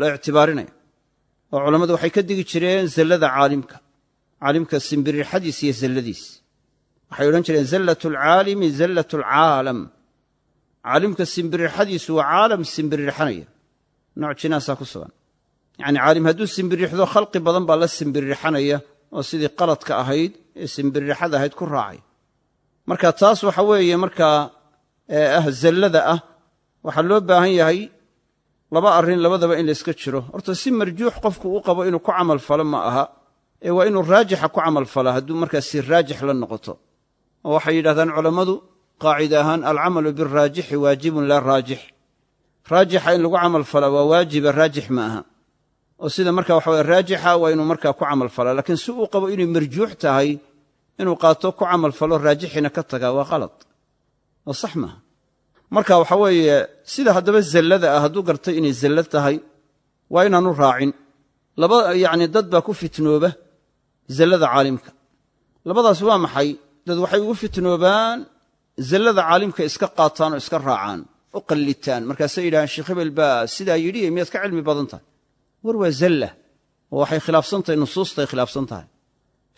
la ictibaarinaya oo culammadu waxay ka digi jireen zallada caalimka caalimka simbirirxadiis iyo zalladiis. Waxay odhan jireen zallat alcaalimi zallat alcaalam caalimka simbirirxadiisu waa caalam simbirirxanaya nooc jinaasaa ku sugan. Yacni caalim hadduu simbiririxdo khalqi badan baa la simbirirxanaya oo sidii qaladka ahayd ee simbirirxada ahayd ku raacay. Marka taas waxa weeye markaa ah zallada ah waxaa loo baahan yahay laba arrin labadaba in layska jiro. Horta si marjuux qofku u qabo inuu ku camal falo ma aha ee waa inuu raajixa ku camal fala hadduu markaa si raajix la noqoto. Oo waxay yidhahdaan culammadu qaacida ahaan alcamalu biraajixi waajibun laa raajix. Raajixa in lagu camal fala waa waajiba raajix ma aha. Oo sida marka waxa weye raajixa waa inuu markaa ku camal falaa laakiin si uu qabo inay marjuux tahay inuu qaato ku camal falo raajixina ka tagaa waa qalad oo sax maaha marka waxa weeye sida haddaba zallada ah hadduu gartay inay zallo tahay waa inaanu raacin. Laba yacni dad baa ku fitnooba zallada caalimka. Labadaas waa maxay? Dad waxay ugu fitnoobaan zallada caalimka iska qaataan oo iska raacaan u qallitaan markaasay yidhahaan sheekh hebel baa sidaa yidhi miyaad ka cilmi badan tahay? War waa zalla oo waxay khilaafsan tahay nusuustay khilaafsan tahay.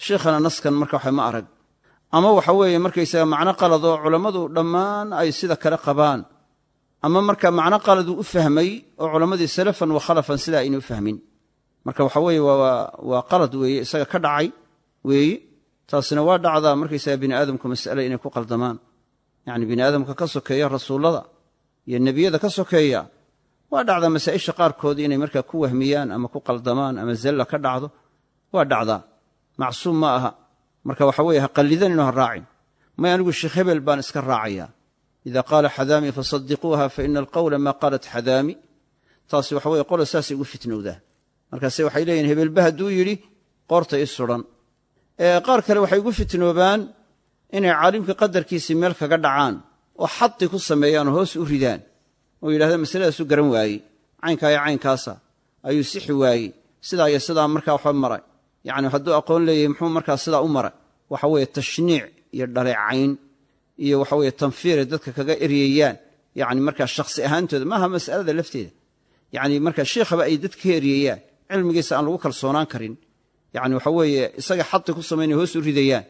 Sheikhana naskan marka waxa ma arag ama waxa weeye markaysaga macno qalad oo culammadu dhammaan ay sida kale qabaan. Ama marka macno qaladuu u fahmay oo culammadii salafan wa khalafan sidaa aynay u fahmin. Marka waxa weeye waa qalad weeye isaga ka dhacay weeye taasina waa dhacdaa markaysaga bini aadamku mas'ale inay ku qaldamaan. Yacni bini aadamka ka sokeeya rasuullada iyo nebiyada ka sokeeya waa dhacdaa masaa'isha qaarkood inay markaa ku wahmiyaan ama ku qaldamaan ama zalla ka dhacdo waa dhacdaa. Macsuum ma aha marka waxa weye ha qallidanino ha raacin. May anigu sheekh hebel baan iska raacayaa ida qaala xadaami fasadiquuha faina alqawla maa qaalat xadaami. Taasi waxa weye qola saasay ugu fitnowdaa. Markaase waxay leeyihiin hebelba hadduu yidhi qoorta i sudan qaar kale waxay ugu fitnoobaan inay caalimka qadarkiisii meel kaga dhacaan oo xadi ku sameeyaan oo hoos u ridaan. Oo yidhahdaan masaladaasu garan waayey. Caynkaa iyo caynkaasa. Ayuu sixi waayey. Sidaa iyo sidaa markaa waxba maray yacni hadduu aqoon leeyahay muxuu markaa sidaa u maray? Waxa weeye tashniic iyo dhaleecayn iyo waxa weye tanfiiray dadka kaga eryayaan yacni markaa shakhsi ahaantooda maaha mas'alada lafteeda. Yacni markaa sheikhaba ay dadka ka eryayaan cilmigiisa aan lagu kalsoonaan karin. Yacni waxa weeye isaga xadi ku samaynaya hoos u ridayaan.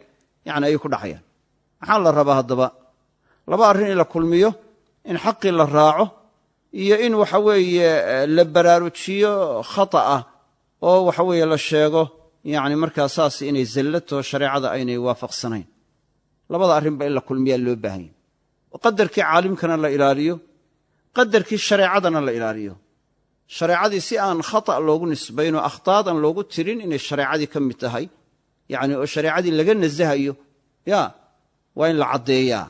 Yacni ayay ku dhacayaan. Maxaa la rabaa haddaba? Laba arrin in la kulmiyo in xaqii la raaco iyo in waxa weeye la baraarujiyo khata ah oo waxa weeye la sheego yacni markaa saas inay zallato shareecada aynay waafaqsanayn. Labada arrinba in la kulmiyaa loo baahanya qadarkii caalimkana la ilaaliyo qadarkii shareecadana la ilaaliyo. Shareecadii si aan khata loogu nisbayn oo akhtaadan loogu tirin inay shareecadii ka mid tahay yacni oo shareecadii laga nasahayo ya waa in la caddeeyaa.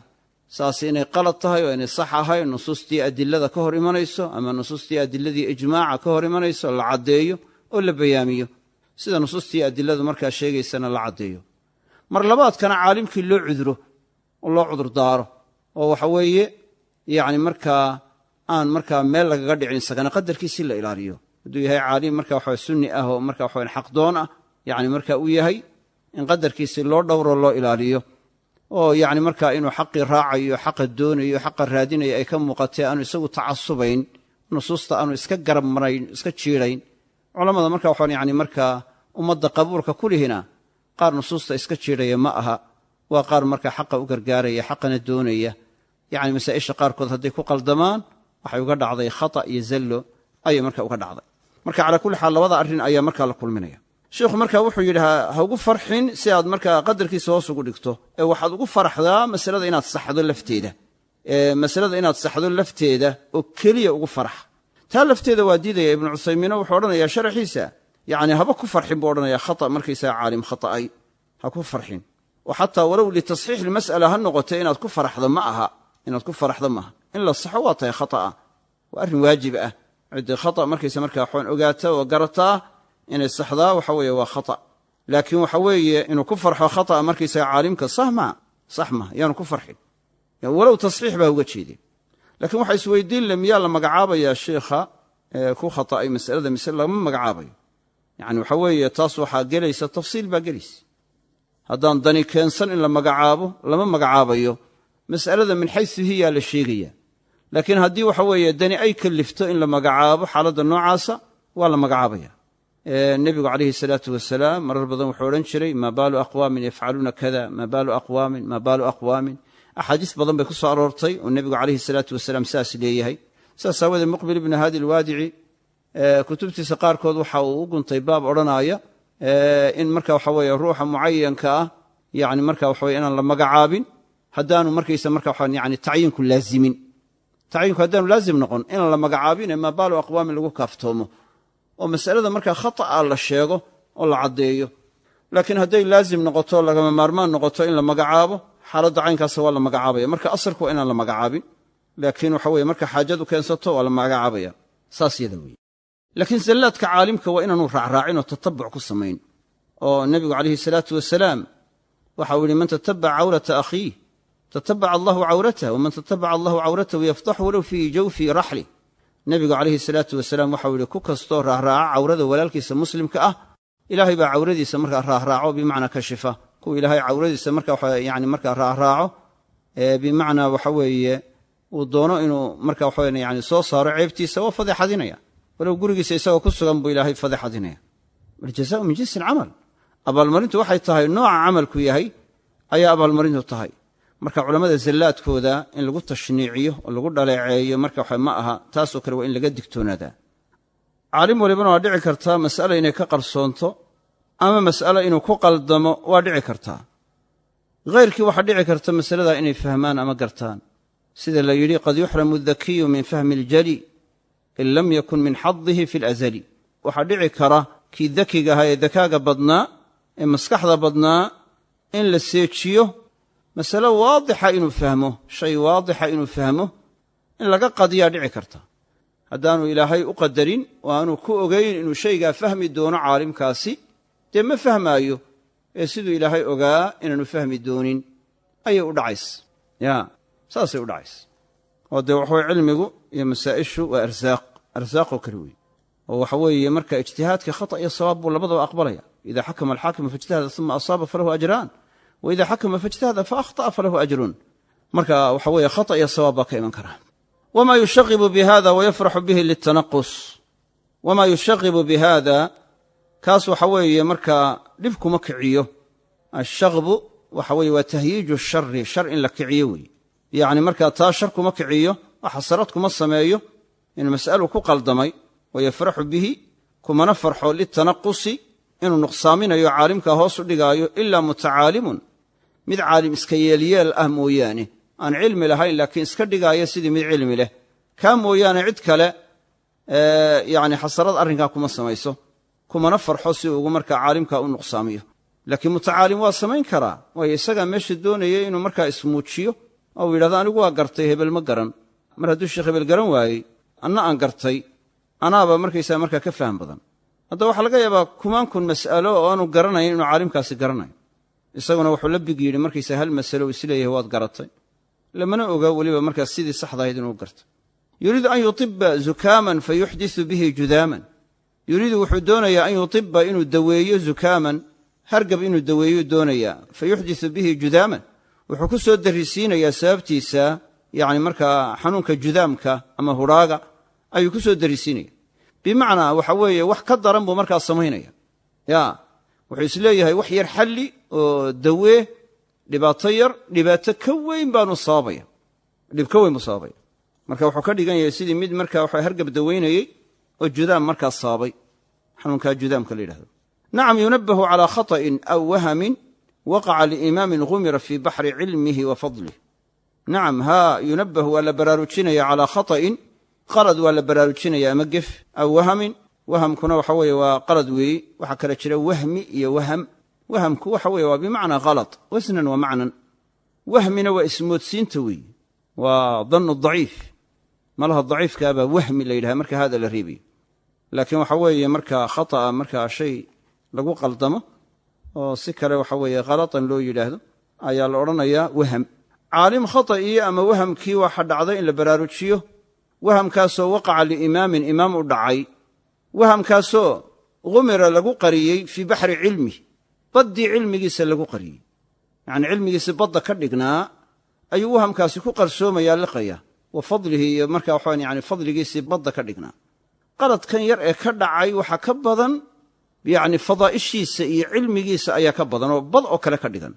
Saas inay qalad tahay oo inay sax ahay nusuustii adilada ka hor imanayso ama nusuustii adiladii ijmaaca ka hor imanayso la caddeeyo oo la bayaamiyo sida nusuustii adiladu markaa sheegaysana la caddeeyo. Mar labaadkana caalimkii loo cuduro oo loo cudurdaaro oo waxa weeye yacni markaa aan markaa meel lagaga dhicin isagana qadarkiisii la ilaaliyo. Hadduu yahay caalim marka waxa sunni ah oo marka waxa xaqdoon ah yani marka uu yahay in qadarkiisii loo dhowro loo ilaaliyo. Oo yani marka inuu xaqii raacayo xaqa doonayo xaqa raadinayo ay ka muuqatee aanu isagu tacasubayn nusuusta aanu iska garab marayn iska jiidayn culammada marka waxaan yani markaa ummadda qabuulka kulihina qaar nusuusta iska jiidhaya ma aha. Waa qaar marka xaqa u gargaaraya xaqana doonaya. Yani masaa'isha qaarkood hadday ku qaldamaan waxay uga dhacday khata iyo zallo ayay marka uga dhacday. Marka calaa kulli xaal labada arrin ayaa markaa la kulminaya. Sheikhu marka wuxuu yidhi ha ugu farxin si aad markaa qadarkiisa hoos ugu dhigto. Ee waxaad ugu faraxdaa masalada inaad saxdo lafteeda. Masalada inaad saxdo lafteeda oo keliya ugu farax. Taa lafteeda waa diidaya ibnu cuthaymiino wuxuu odhanayaa sharaxiisa yani haba ku farxin buu odhanaya khata markaysaa caalim khata'ay ha ku farxin. Oo xataa walow litasxiix ilmas'ala ha noqote inaad ku faraxdo ma aha inaad ku faraxdo maaha in la saxo waa tahay khata'a waa arrin waajib ah. Ciddii khata markaysa markaa waxaan ogaata oo garataa inay saxdaa waxa weeye waa khata. Laakiin waxa weeye inuu ku farxo khata'a markaysaga caalimka sax maa sax maa yaanu ku farxin. Walow tasxiix baa uga jeedeen laakiin waxa isweydiin le miyaa la magacaabayaa sheikha ku khata'ay masalada mise lama magacaabayo yani waxa weeye taas waxaa gelaysa tafsiil baa gelaysa. Haddaan dani keensan in la magacaabo lama magacaabayo. Mas'alada min xaysu hiyaa la sheegaya. Laakiin haddii waxa weeye dani ay kalifto in la magacaabo xaaladda noocaasa waa la magacaabaya. Nebigu calayhi salaatu wasalaam marar badan wuxuu odhan jiray maa baalu aqwaamin yafcaluuna kada maa baalu aqwaamin maa baalu aqwaamin. Axaadiis badan bay ku soo aroortay oo nebigu calayhi salaatu wasalaam saas leeyahay. Saas aawadee muqbil ibnu haadi alwaadici kutubtiisa qaarkood waxa uu u guntay baab odhanaya in marka waxa weeye ruuxa mucayanka ah yani marka waxa weye inaan la magacaabin haddaanu markaysa marka yani tacyiinku laazimin. Tacyiinku haddaanu laazim noqon inaan la magacaabine maa baalu aqwaamin lagu kaaftoomo. Oo masalada markaa khata'a la sheego oo la caddeeyo. Laakiin hadday laazim noqoto lagama maarmaan noqoto in la magacaabo xaaladda caynkaasa waa la magacaabaya. Marka asalku waa inaan la magacaabin laakiin waxa weye marka xaajadu keensato waa la magacaabaya. Saas yada weye laakiin zallaadka caalimka waa inaanu raacraacin oo tatabuc ku samayn. Oo nebigu calayhi salaatu wasalaam waxau yihi man tatabaca cawrata akhiih tatabaca allahu cawratah waman tatabaca allahu cawratahu yaftaxu walow fii jawfi raxlih nebigu calayhi salaatu wasalaam waxau yihi ku kastoo raaraaca cawrada walaalkiisa muslimka ah ilaahay baa cawradiisa markaa raaraaco bimacnaa kashifa kuwa ilaahay cawradiisa marka yani markaa raaraaco bimacnaa waxa weeye uu doono inuu marka waxa yani soo saaro ceebtiisa waa fadeexadinaya walow gurigiisa isagoo ku sugan buu ilaahay fadeexadinaya aljazaau min jinsi alcamal abaalmarintu waxay tahay nooca camalku yahay ayaa abaalmarintu tahay. Marka culammada zallaadkooda in lagu tashniiciyo oo lagu dhaleeceeyo marka waxa ma aha taasoo kale waa in laga digtoonaadaa. Caalim walibana waa dhici kartaa mas'ala inay ka qarsoonto ama mas'alo inuu ku qaldamo waa dhici kartaa. Hayrkii waxaa dhici karta masaladaa inay fahmaan ama gartaan. Sida la yidhi qad yuxramu dakiyu min fahmi iljali in lam yakun min xadihi fi alazali waxaa dhici kara kii dakiga ahaa ee dakaaga badnaa ee maskaxda badnaa in la seejiyo masalo waadixa inuu fahmo shay waadixa inuu fahmo in laga qadiyaa dhici karta. Haddaanu ilaahay u qadarin oo aanu ku ogayn inuu shaygaa fahmi doono caalimkaasi dee ma fahmaayo ee siduu ilaahay ogaa inaanu fahmi doonin. Ayay u dhacaysa. Ya saasay u dhacaysa. Oo dee waxaweye cilmigu iyo masaa'ishu waa arsaaq arsaaqoo kale weeye. oo waxa weeye marka ijtihaadka khata iyo sawaab buu labadaba aqbalaya. Ida xakama alxaakimu faijtahada uma asaaba falahu ajraan wa ida xakama faijtahada faahطa'a falahu ajrun. Marka waxa weeye khata iyo sawaab baa ka iman karaa wma yushaqibu bihada wayafraxu bihi litanaqus wamaa yushaqibu bihada kaas waxa weeye markaa dhib kuma kiciyo. Ashaqbu waxa weye waa tahyiiju shari shar in la kiciyo weeye. Yacni markaa taa shar kuma kiciyo xasarad kuma sameeyo inuu mas'alu ku qaldamay wayafraxu bihi kumana farxo litanaqusi inuu nuqsaaminayo caalimkaa hoos u dhigaayo ilaa mutacaalimun. Mid caalim iska yeelyeel ah mooyaane. Aan cilmi lahayn laakiin iska dhigaaya sidii mid cilmi leh. Kaa mooyaane cid kale yani xasarad arrinkaa kuma samayso. Kumana farxo si ugu markaa caalimkaa u nuqsaamiyo. Laakiin mutacaalim waa samayn karaa. Waayo isagaa meesha doonaya inuu markaa ismuujiyo oo uu yidhahdo anigu waa gartay hebel ma garan. Mar hadduu sheekh hebel garan waayey anna aan gartay anaaba markaysaa markaa ka faham badan. Hadda waxaa laga yaabaa kumaan kun mas'alo oo aanu garanayn inuu caalimkaasi garanayo. Isaguna wuxuu la big yidhi markiisa hal masalo u is leeyahay waad garatay. Lamana oga weliba markaas sidii saxdahayd inuu garto. Yuriidu an yutiba zukaaman fa yuxdisu bihi judaaman. Yuriidu wuxuu doonayaa an yutiba inuu daweeyo zukaaman hargab inuu daweeyo doonayaa. Fa yuxdisu bihi judaaman. Wuxuu ku soo darisiinayaa sababtiisa yani markaa xanuunka judaamka ama huraaga ayuu ku soo darisiinaya. Bimacnaa waxa weeye wax ka daran buu markaa samaynaya ya wuxuu is leeyahay wax yar xalli oo dawee dhibaato yar dhibaato ka weyn baanu sababaya. Dhib ka weyn buu sababaya. Marka wuxuu ka dhigan yahay sidii mid marka waxa hargab daweynayey oo judaam markaa sababay xanuunkaa judaamka la yidhahdo nacam yunabahu calaa khaطa'in aw wahamin waqaca liimaamin humira fii baxri cilmihi wa fadlih nacam haa yunabahu waa la baraarujinaya calaa khaطa'in qalad waa la baraarujinaya ama gef aw wahamin. Wahamkuna waxa weeye waa qalad weeyi. Waxaa kale jira wahmi iyo waham. Wahamku waxa weeye waa bimacnaa kalad wasnan wa macnan. Wahmina waa ismoodsiinta weeyi. Waa dannu daciif. Malaha daciifkaabaa wahmi la yidhaha marka hada la reebayo laakiin waxa weeye markaa khata'a markaa shay lagu qaldamo oo si kale waxa weeye khalatan loo yidhaahdo ayaa la odhanayaa waham caalim khata'ii ama wahamkii waxa dhacday in la baraarujiyo? Wahamkaasoo waqaca liimaamin imaam u dhacay. Wahamkaasoo humira lagu qariyey fii baxri cilmih baddii cilmigiisa lagu qariyey. Yacnii cilmigiisi badda ka dhignaa ayuu wahamkaasi ku qarsoomayaa liqaya. Wa fadlihi iyo markaa waxaan yani fadligiisii badda ka dhignaa. Qaladkan yar ee ka dhacay waxaa ka badan yacni fadaa'ishiisa iyo cilmigiisa ayaa ka badan oo bad oo kale ka dhigan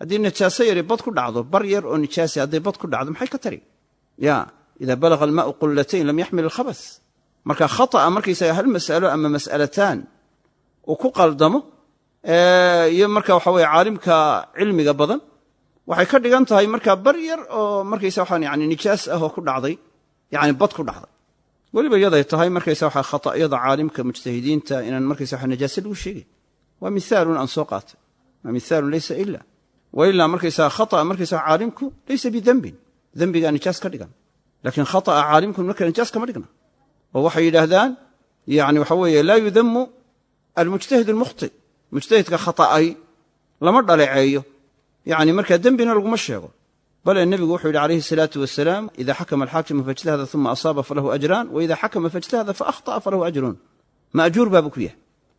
haddii nijaaso yari bad ku dhacdo bar yar oo nijaasi hadday bad ku dhacdo maxay ka tari? Ya ida balaga almaau qullatayn lam yaxmil alkhabas marka khata'a markaysaga hal mas'alo ama mas'alataan uu ku qaldamo iyo marka waxa weye caalimka cilmiga badan waxay ka dhigan tahay markaa bar yar oo markaysa waxaan yani nijaas ah oo ku dhacday yani bad ku dhacday. Weliba yaday tahay markaysa waxa khata'yada caalimka mujtahidiinta inaan markaysa waxa nijaase lagu sheegay. Waa mithaalun aan soo qaatay. Waa mithaalun laysa ila wa ilaa markaysaa khata'a markaysa caalimku laysa bidembin dembigaa nijaas ka dhigan. Laakiin khata'a caalimku marka nijaas kama dhigna. Oo waxay yidhaahdaan yani waxa weeye laa yudamu almujtahid almukhti. Mujtahidka khata'ay lama dhaleeceeyo. Yani markaa dembina laguma sheego. Bale nebigu wuxuu yidhi alayhi salaatu wasalaam ida xakama alxaakimu faijtahada uma asaaba falahu ajraan waida xakama faijtahada faahطa'a falahu ajruun maajuur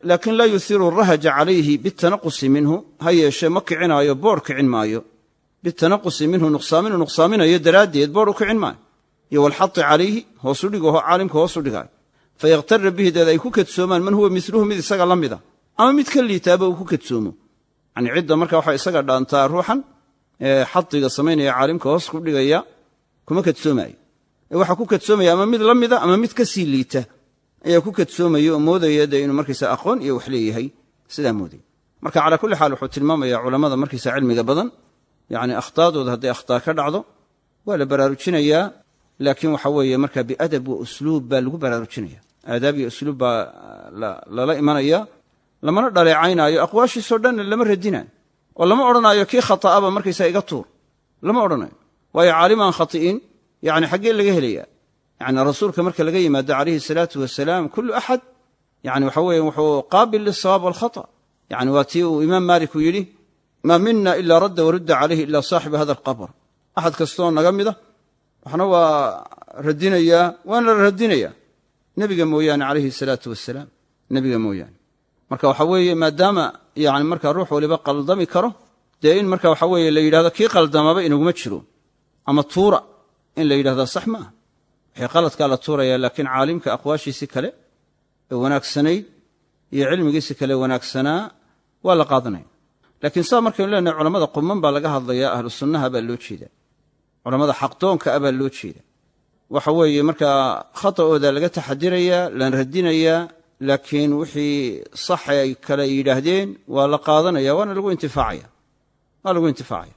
laakiin laa yuhiru rahaja calayhi bitanaqusi minhu ha yeeshee ma kicinaayo boor kicin maayo. Bitanaqusi minhu nuqsaaminu nuqsaaminayo daraaddeed boor u kicin maayo. Iyo walxai calayhi hoosu dhigo caalimka hoosu dhigaayo fayakhtara bihi deed ay ku kadsoomaan man huwa miluhu mid isaga la mida. Ama mid ka liitaaba uu ku kadsoomo yani cidda marka waxa isaga dhaantaa ruuxan xadiga samaynaya caalimka hoos ku dhigaya kuma kadsoomaayo ee waxaa ku kadsoomaya ama mid la mida ama mid ka sii liita ayaa ku kadsoomaya oo moodaya dee inuu markaysa aqoon iyo wax leeyahay. Sidaa moodaya marka calaa kulli xaal wuxuu tilmaamaya culammada markaysa cilmiga badan. Yani akhtaadooda hadday akhtaa ka dhacdo waa la baraarujinayaa. Laakiin waxa weeye marka biadab wa usluub baa lagu baraarujinaya aadaab iyo usluub baa lala imanaya. Lamana dhaleecaynaayo aqwaashiisoo dhanna lama radinaayo. Oo lama odhanaayo kii khata'aba markaysaa iga tuur. Lama odhanayo waayo caalimaan khati'in yani xaggee laga helaya yani rasuulka marka laga yimaado calayhi salaatu wasalaam kullu axad yani waxa weeye wuxuu qaabil lisawaab walkhata. Yani waa tii uu imaam maalik uu yidhi maa mina ila radda warudda calayhi ila saaxibu hada alqabr. Axad kastooo naga mida waxna waa radinayaa waana la radinayaa nebiga mooyaane calayhi salaatu wasalaam nebiga mooyaane. Marka waxa weeye maadaama yani marka ruux waliba qaldami karo dee in marka waxa weeye la yidhahdo kii qaldamaba inaguma jiro ama tuura in la yidhahda sax ma wixii qaladkaa la tuuraya laakiin caalimka aqwaashiisi kale ee wanaagsanayd iyo cilmigiisi kale wanaagsanaa waa la qaadanaya. Laakiin saa markaynu leenahay culamada quman baa laga hadlayaa ahlu sunnaha baa loo jeeda. Culamada xaqdoonka ah baa loo jeeda. Waxa weeye markaa khata'ooda laga taxadirayaa lana radinayaa laakiin wixii sax ay kale yidhaahdeen waa la qaadanaya waana lagu intifaacaya. Waa lagu intifaacaya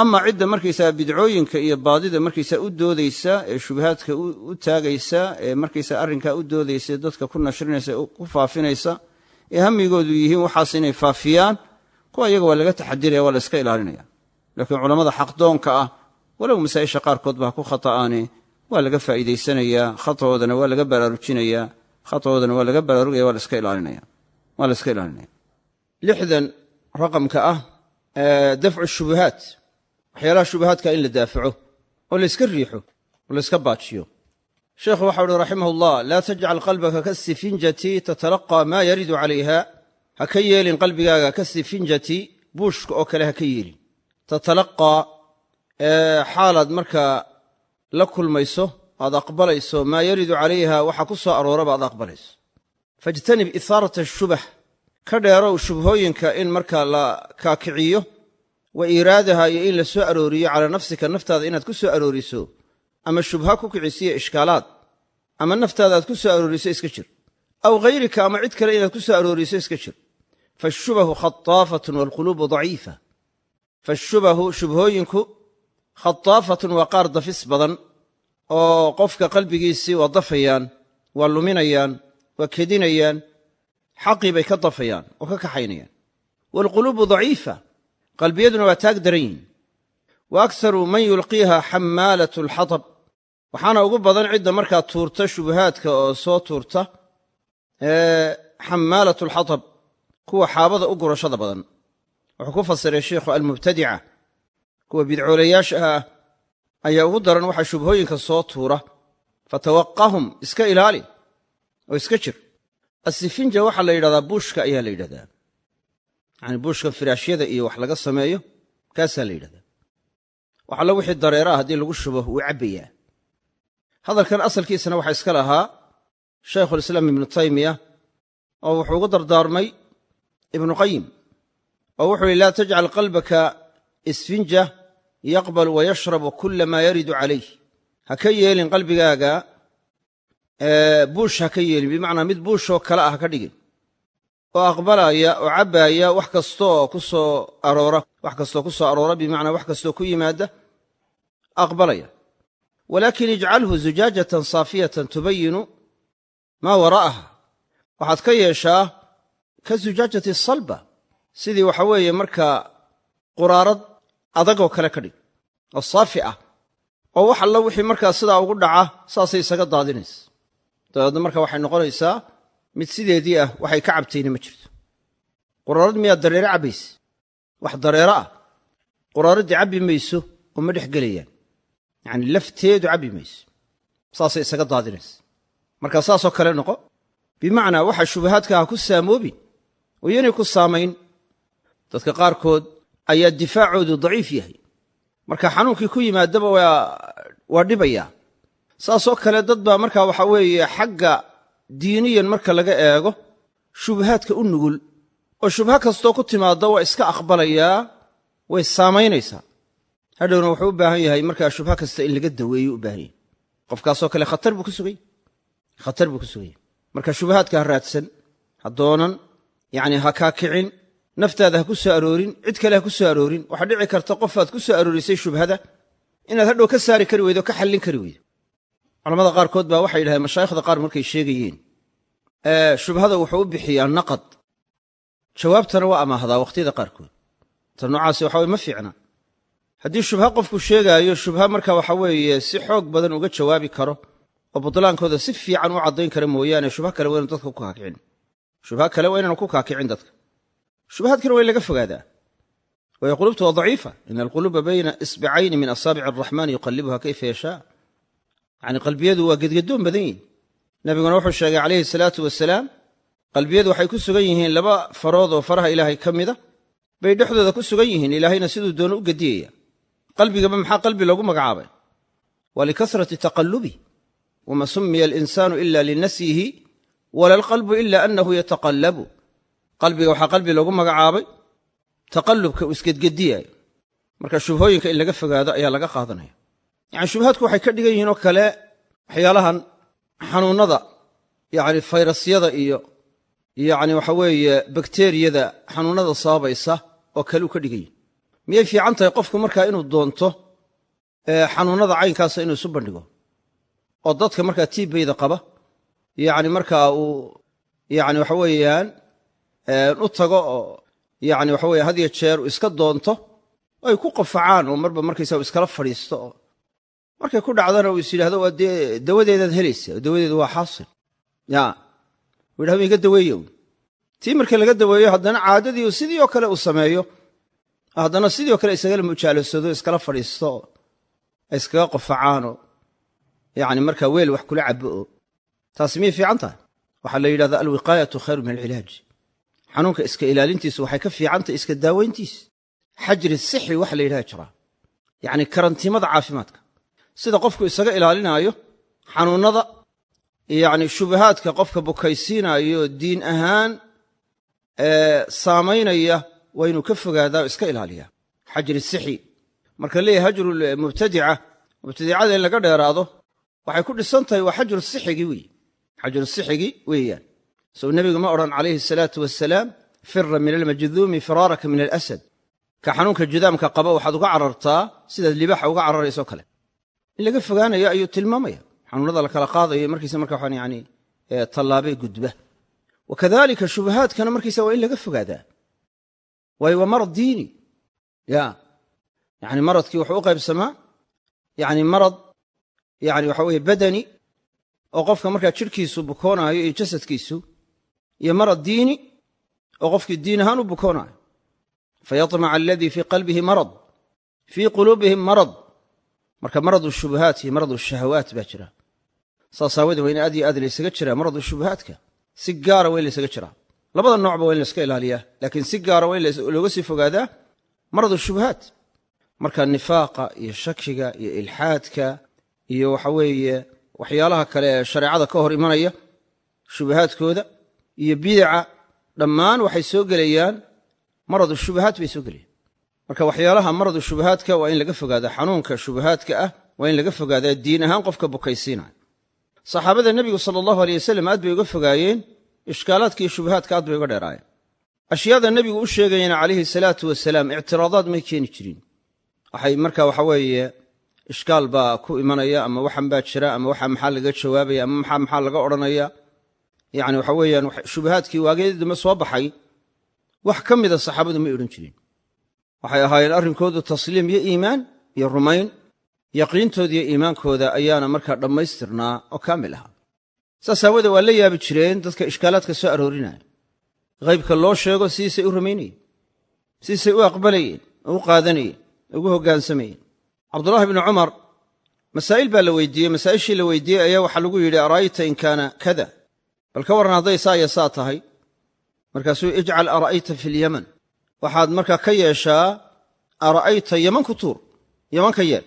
ama cidda markaysaa bidcooyinka iyo baadida markaysaa u doodaysa ee shubahaadka u taagaysa ee markaysaa arrinkaa u doodaysa dadka ku nashrinaysa ku faafinaysa ee hamigoodu yihiin waxaas inay faafiyaan kuwa iyaga waa laga taxadiraya waa la iska ilaalinaya. Laakiin culammada xaqdoonka ah walow masaa'isha qaarkood ba ha ku khata'aane waa laga faa'iidaysanayaa khataoodana waa laga baraarujinayaa khataoodana waa laga baraarugaya waa la iska ilaalinaya. Waa la iska ilaalinaya. Lixdan raqamka ah dafcu shubuhaat waxyaalaha shubuhaadka in la daafaco oo la yska riixo oo la yska baajiyo. Sheekhu waxau uhi raximah ullah laa tajcal qalbaka kasifinjati tatalaqaa maa yaridu calayha ha ka yeelin qalbigaaga kasifinjati buushka oo kale ha ka yeelin. Tatalaqaa xaalaad markaa la kulmayso aad aqbalayso maa yaridu calayha waxa ku soo arooraba aad aqbalayso. Faijtanib ihaarat ashubah ka dheerow shubhooyinka in markaa la kaakiciyo wa iiraadaha iyo in la soo arooriyo calaa nafsika naftaada inaad ku soo arooriso ama shubha ku kicisiyo ishkaalaad ama naftaada aad ku soo arooriso iska jir aw hayrika ama cid kale inaad ku soo arooriso iska jir. Faashubahu khataafatun waalquluubu daciifa. Faashubahu shubhooyinku khataafatun waa qaar dafis badan oo qofka qalbigiisii waa dafayaan waa luminayaan waa kedinayaan xaqii bay ka dafayaan oo ka kaxaynayaan. Waalquluubu daciifa qalbiyaduna waa taag daran yihiin wa akharu man yulqiiha xammaalat alxatab. Waxaana ugu badan cidda markaa tuurta shubuhaadka oo soo tuurta xammaalat alxatab kuwa xaabada u gurashada badan. Wuxuu ku fasiray sheikhu almubtadica kuwa bidcoolayaasha ah ayaa ugu daran waxa shubhooyinka soo tuura. Fatawaqahum iska ilaali oo iska jir. Asifinja waxaa la yidhahdaa buushka ayaa la yidhahdaa yani buushka firaashyada iyo wax laga sameeyo kaasaa la yidhahdaa. Wax alla wixii dareeraa haddii lagu shubo wuu cabbayaa hadalkan asalkiisana waxaa iska lahaa shaykhulislaam ibnu taymiya oo wuxuu ugu dardaarmay ibnu qayim oo wuxuu yihi laa tajcal qalbaka isfinja yaqbal wa yashrabu kula maa yaridu calayh ha ka yeelin qalbigaaga buush ha ka yeelin bimacnaa mid buushoo kale ah ha ka dhigin oo aqbalaya oo cabbaaya wax kastooo ku soo aroora wax kastoo ku soo aroora bimacnaa wax kastoo ku yimaada aqbalaya. Walaakin ijcalhu zujaajatan saafiyatan tubayinu maa waraa'aha waxaad ka yeeshaa ka zujaajati salba sidii waxa weeye markaa quraarad adagoo kale ka dhig oo saafi ah oo wax alla wixii markaa sidaa ugu dhaca saasay isaga daadinaysa. Dabeedna marka waxay noqonaysaa mid sideedii ah waxay ka cabtayna ma jirto. Quraarad miyaad dareere cabbayse wax dareero ah. Quraaraddii cabbi mayso oo ma dhex gelayaan. Yacani lafteedu cabbi mayso. Saasay isaga daadinaysa. Marka saasoo kale noqo bimacnaa waxa shubahaadka ha ku saamoobin oo yanay ku saamayn dadka qaarkood ayaa difaacoodu daciif yahay. Marka xanuunkii ku yimaadaba waa dhibayaa. Saasoo kale dad baa markaa waxa weeye xagga diiniyan marka laga eego shubahaadka u nugul oo shubha kastoo ku timaadda waa iska aqbalayaa way saamaynaysaa. Hadhowna wuxuu u baahan yahay markaa shubha kasta in laga daweeyo u baahan yahay. Qofkaasoo kale khatar buu ku sugay. Khatar buu ku sugaya marka shubahaadka ha raadsan ha doonan yacni ha kaakicin naftaada ha ku soo aroorin cid kale ha ku soo aroorin waxaa dhici karta qofaad ku soo aroorisay shubhada inaad hadhow ka saari kari weydo ka xallin kari weydo culamada qaarkood baa waxay yidhahdeen mashaayikhda qaar markay sheegayeen shubhada wuxuu u bixiyaa naqad. Jawaabtana waa amaahdaa wakhtiyada qaarkood. Ta noocaasi waxa weye ma fiicna. Haddii shubha qofku sheegaayo shubha marka waxa weeye si xoog badan uga jawaabi karo oo butlaankooda si fiican u caddayn kara mooyaane shubha kale waa inu dadka ku kaakicin. Shubha kale waa ku kaakicin dadka. Shubahaadkana waa laga fogaadaa. Waayo qulubtu waa daciifa ina alquluuba bayna isbicayni min asaabici araxmaani yuqallibuha kayfa yashaa yacni qalbiyadu waa gedgadoon badan yihiin nabiguna wuxuu sheegay calayhi salaatu wasalaam qalbiyadu waxay ku sugan yihiin laba farood oo faraha ilaahay ka mida bay dhexdooda ku sugan yihiin ilaahayna siduu doono u gediyaya. Qalbigaba maxaa qalbi loogu magacaabay? Waa likasrati taqallubi wama sumiya alinsaanu ila linasyihi wala alqalbu ila anahu yataqallabu. Qalbiga waxaa qalbi loogu magacaabay? Taqallubka uu isgedgediyaayo marka shubhooyinka in laga fogaado ayaa laga qaadanaya yacani shubahaadku waxay ka dhigan yihiin oo kale waxyaalahan xanuunnada yacni fayrasyada iyo yacni waxa weeye bakteriyada xanuunnada sababaysa oo kale u ka dhigan yihiin miyay fiican tahay qofku markaa inuu doonto xanuunnada caynkaasa inuu isu bandhigo? Oo dadka markaa tiibayda qaba yacni markaa uu yacni waxa weeyaan u tago oo yacni waxa weye had yo jeer iska doonto oo ay ku qafacaan oo marba markaysaa iskala fadhiisto markay ku dhacdana uu is yidhahdo waa dee dawadeedaad helaysa dawadeedu waa xaasil ya. U yidhahdo iga daweeyo tii marka laga daweeyo haddana caadadii sidii oo kale uu sameeyo haddana sidii oo kale isagala mujaalasado iskala fadhiisto iskaga qofacaanoo yani markaa weel wax kula cabo oo taasi miyay fiican tahay? Waxaa la yidhahdaa alwiqaayatu khayru min alcilaaj xanuunka iska ilaalintiisu waxay ka fiicantahy iska daawayntiis. Xajri sixi waxa la yidhaha jiraa yacni karantiimada caafimaadka sida qofku isaga ilaalinaayo xanuunnada yacni shubahaadka qofka bukaysiinaayo diin ahaan saamaynaya waa ka fogaadaa oo iska ilaaliyaa xajri sixi. Marka leeyahy hajru mubtadica mubtadicada in laga dheeraado waxay ku dhisan tahay waa xajru sixigii wey xajru sixigii weeyaan. Sow nebigu ma odhan calayhi asalaatu wasalaam fira min almajduumi firaaraka min alasad. Ka xanuunka judaamka qaba waxaad uga carartaa sidaad libaaxa uga cararayso kale in laga fogaanayo ayuu tilmaamaya. Xanuunada la kala qaadayo markiisa marka waxaan yani tallaabee gudba. Wa shubahaadkana markiisa waa in laga fogaadaa. Waayo waa marad diini. Ya. Yani maradkii wuxuu u qaybsamaa yani marad yani waxa weye badani oo qofka markaa jidhkiisu bukoonaayo iyo jasadkiisu iyo marad diini oo qofkii diin ahaan u bukoonaayo fayamaca aladii fii qalbihi marad fii quluubihim marad marka maradu shubahaat iyo maradu shahawaat baa jira. Saas aawadee waa aad iyo aad laysaga jiraa maradu shubahaadka si gaara waa in laysaga jiraa. Labada noocba waa in layska ilaaliyaa. Laakiin si gaara waa looga sii fogaadaa maradu shubahaat marka nifaaqa iyo shakiga iyo ilxaadka iyo waxa weeye waxyaalaha kale ee shareecada ka hor imanaya shubahaadkooda iyo bidaca dhammaan waxay soo gelayaan. Maradu shubahaat bay soo gelayaan marka waxyaalaha maradu shubahaadka waa in laga fogaadaa xanuunka shubahaadka ah waa in laga fogaadaa diin ahaan qofka bukaysiinaya saxaabada nebigu sala allahu aleyh wasalam aad bay uga fogaayeen ishkaalaadka iyo shubahaadka aad bay uga dheeraayeen. Ashyaada nebigu u sheegayena calayhi salaatu wasalaam ictiraadaad may keeni jirin. Waxay marka waxa weeye ishkaal baa ku imanaya ama waxan baa jira ama waxa maxaa laga jawaabaya ama maxaa maxaa laga odhanaya. Yani waxa weeyaan shubahaadkii waageedii dambe soo baxay. Wax ka mida saxaabadu may odhan jirin waxay ahaayeen arrinkoodu tasliim iyo iimaan iyo rumayn. Yaqiintooda iyo iimaankooda ayaana markaa dhammaystirnaa oo kaamil ahaa. Saas aawoodee waa la yaabi jireen dadka ishkaalaadka soo aroorinaya. Haybka loo sheego sidiisay u rumaynayeen sidiisay u aqbalayeen u qaadanayeen ugu hoggaansamayeen cabdullaahi bnu cumar masaa'il baa la weydiiyey masaa'ishii la weydiiyey ayaa waxaa lagu yidhi ara'ayta in kaana kada bal ka warran hadday saa iyo saa tahay markaasuu ijcal ara'ayta fi lyaman waxaad markaa ka yeeshaa ara'ayta yaman ku tuur yaman ka yeel.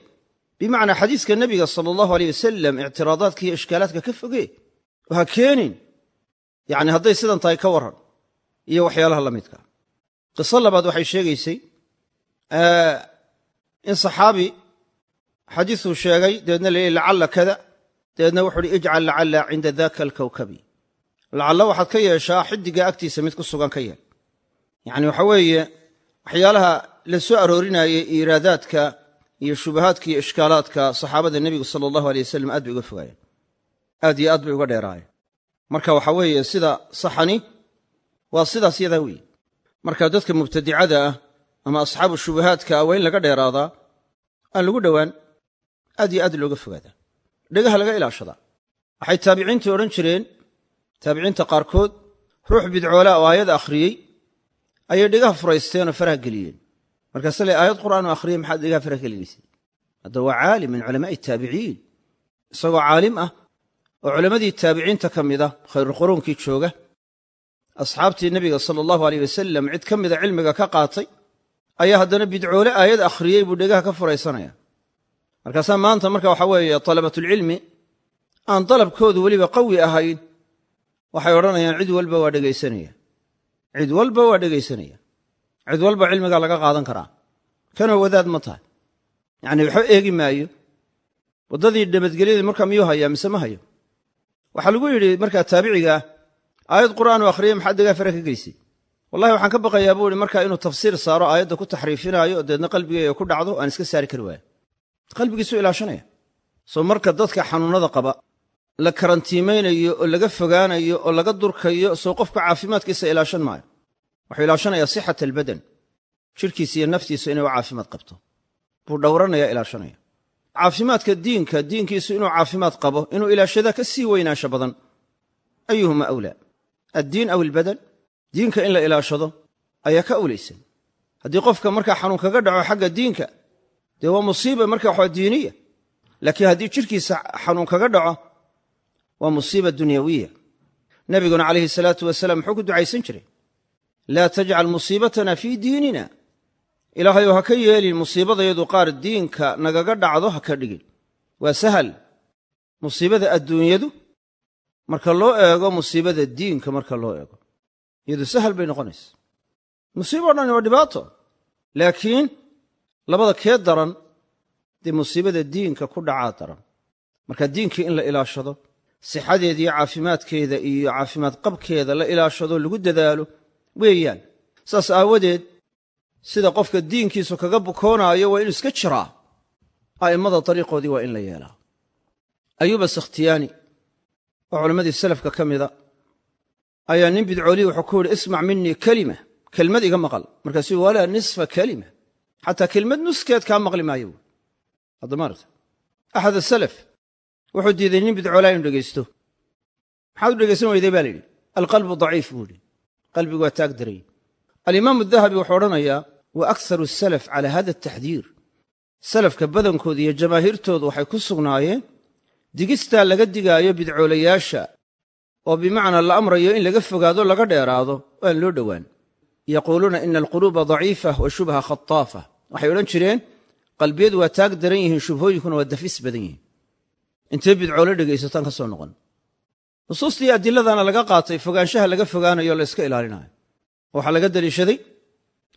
Bimacnaa xadiiska nebiga sala allahu aleyh wasalam ictiraadaadka iyo ishkaalaadka ka fogee oo ha keenin yacni hadday sidan tahay ka warran iyo waxyaalaha la midka. Qiso labaad waxay sheegaysay in saxaabi xadiisuu sheegay dabeedna la lacalla kada dabeedna wuxu uhi ijcal lacalla cinda daka alkawkabi. Lacalla waxaad ka yeeshaa xiddiga agtiisa mid ku sugan ka yeel yacni waxa weeye waxyaalaha la soo aroorinayay iiraadaadka iyo shubahaadka iyo ishkaalaadka saxaabada nebigu sala allahu aley wasalam aad bay uga fogaayeen. Aad iyo aad bay uga dheeraayeen. Marka waxa weeye sida saxani waa sidaas yadaa weeye. Marka dadka mubtadicada ah ama asxaabu shubahaadka ah waa in laga dheeraadaa aan lagu dhowaan aad iyo aad looga fogaadaa. Dhegaha laga ilaashadaa waxay taabiciintu odhan jireen taabiciinta qaarkood ruux bidcoolaa oo aayad akhriyey ayay dhegaha furaysteenoo faraha geliyeen. Markaase le aayad qur'aan oo akhriyey maxaad dhegaha faraha gelinaysay hadda waa caalim min culamaa'i taabiciin isagoo caalim ah oo culammadii taabiciinta ka mida khayruquruunkii jooga asxaabtii nebiga sala allahu aleyh wasalam cid ka mida cilmiga ka qaatay ayaa haddana bidcoole aayad akhriyey buu dhegaha ka furaysanaya. Markaasaa maanta marka waxa weeye talabatulcilmi aan dalabkoodu weliba qawi ahayn waxay odhanayaan cid walba waa dhegaysanaya cid walba waa dhegaysanaya. Cid walba cilmigaa laga qaadan karaa. Kanoo wadaad ma tahay. Yacni waxba eegi maayo waddadii nabadgelyadii markaa miyuu hayaa mise ma hayo? Waxaa lagu yidhi markaa taabicigaah aayad qur'aan oo akhriyey maxaad degaa fare ka geysay wallahi waxaan ka baqayaa buu ihi markaa inuu tafsiir saaro aayadda ku taxriifinaayo deedna qalbigayga ku dhacdo aan iska saari kari waayo. Qalbigiisuu ilaashanaya. Soo marka dadka xanuunnada qaba la karantiimaynayo oo laga fogaanayo oo laga durkayo soo qofka caafimaadkiisa ilaashan maayo. Wuxuu ilaashanayaa sixat albadan jidhkiisa iyo naftiisu inay caafimaad qabto. Buu dhowranaya ilaashanaya. Caafimaadka diinka diinkiisu inuu caafimaad qabo inuu ilaashadaa ka sii weynaansho badan ayuhuma awlaa. Addiin aw ilbadan diinka in la ilaashado ayaa ka awlaysan haddii qofka markaa xanuun kaga dhaco xagga diinka dee waa musiiba marka waxaa diiniya laakiin haddii jidhkiisa xanuun kaga dhaco waa musiiba dunyawiya. Nebiguna calayhi salaatu wasalaam muxuu ku ducaysan jiray laa tajcal musiibatana fii diinina. Ilaahayow ha ka yeelin musiibadayadu qaar diinka nagaga dhacdo ha ka dhigin. Waa sahal. Musiibada adduunyadu marka loo eego musiibada diinka marka loo eego. Iyadu sahal bay noqonaysa. Musiibo o dhan waa dhibaato. Laakiin labada kee daran dee musiibada diinka ku dhacaa daran. Marka diinkii in la ilaashado sixadeeda iyo caafimaadkeeda iyo caafimaad qabkeeda la ilaashado lagu dadaalo weeyaan. Saas aawadeed sida qofka diinkiisu kaga bukoonaayo waa inuu iska jiraa. A'immada dariiqoodii waa in la yeelaa. Ayuuba sakhtiyaani oo culammadii salafka ka mida ayaa nin bidcoolii wuxuu ku yidhi ismac minii kelima kelmad iga maqal. Markaasuu walaa nisfa kelima xataa kelmad nuskeed kaa maqli maayo. Haddamaarta axad asalaf wuxuu diiday nin bidcoolaa inu dhegaysto. Maxaad u dhegaysan weyday? baa layidhi alqalbu daciif buu idhi qalbigu waa taag daray. Alimaamu dahabi wuxuu odhanayaa wa akharu salaf calaa hada ataxdiir salafka badankooda iyo jamaahiirtoodu waxay ku sugnaayeen digistaa laga digaayo bidcoolayaasha oo bimacnaa la amrayo in laga fogaado laga dheeraado aan loo dhowaan. Yaquuluuna ina alquluuba daciifa wa shubha khataafa waxay odhan jireen qalbiyadu waa taag daran yihiin shubhooyinkuna waa dafis badan yihiin intee bidcoolo dhegaysataan ka soo noqon? Nusuustii adilladana laga qaatay fogaanshaha laga fogaanayo la yska ilaalinayo. Waxaa laga deliishaday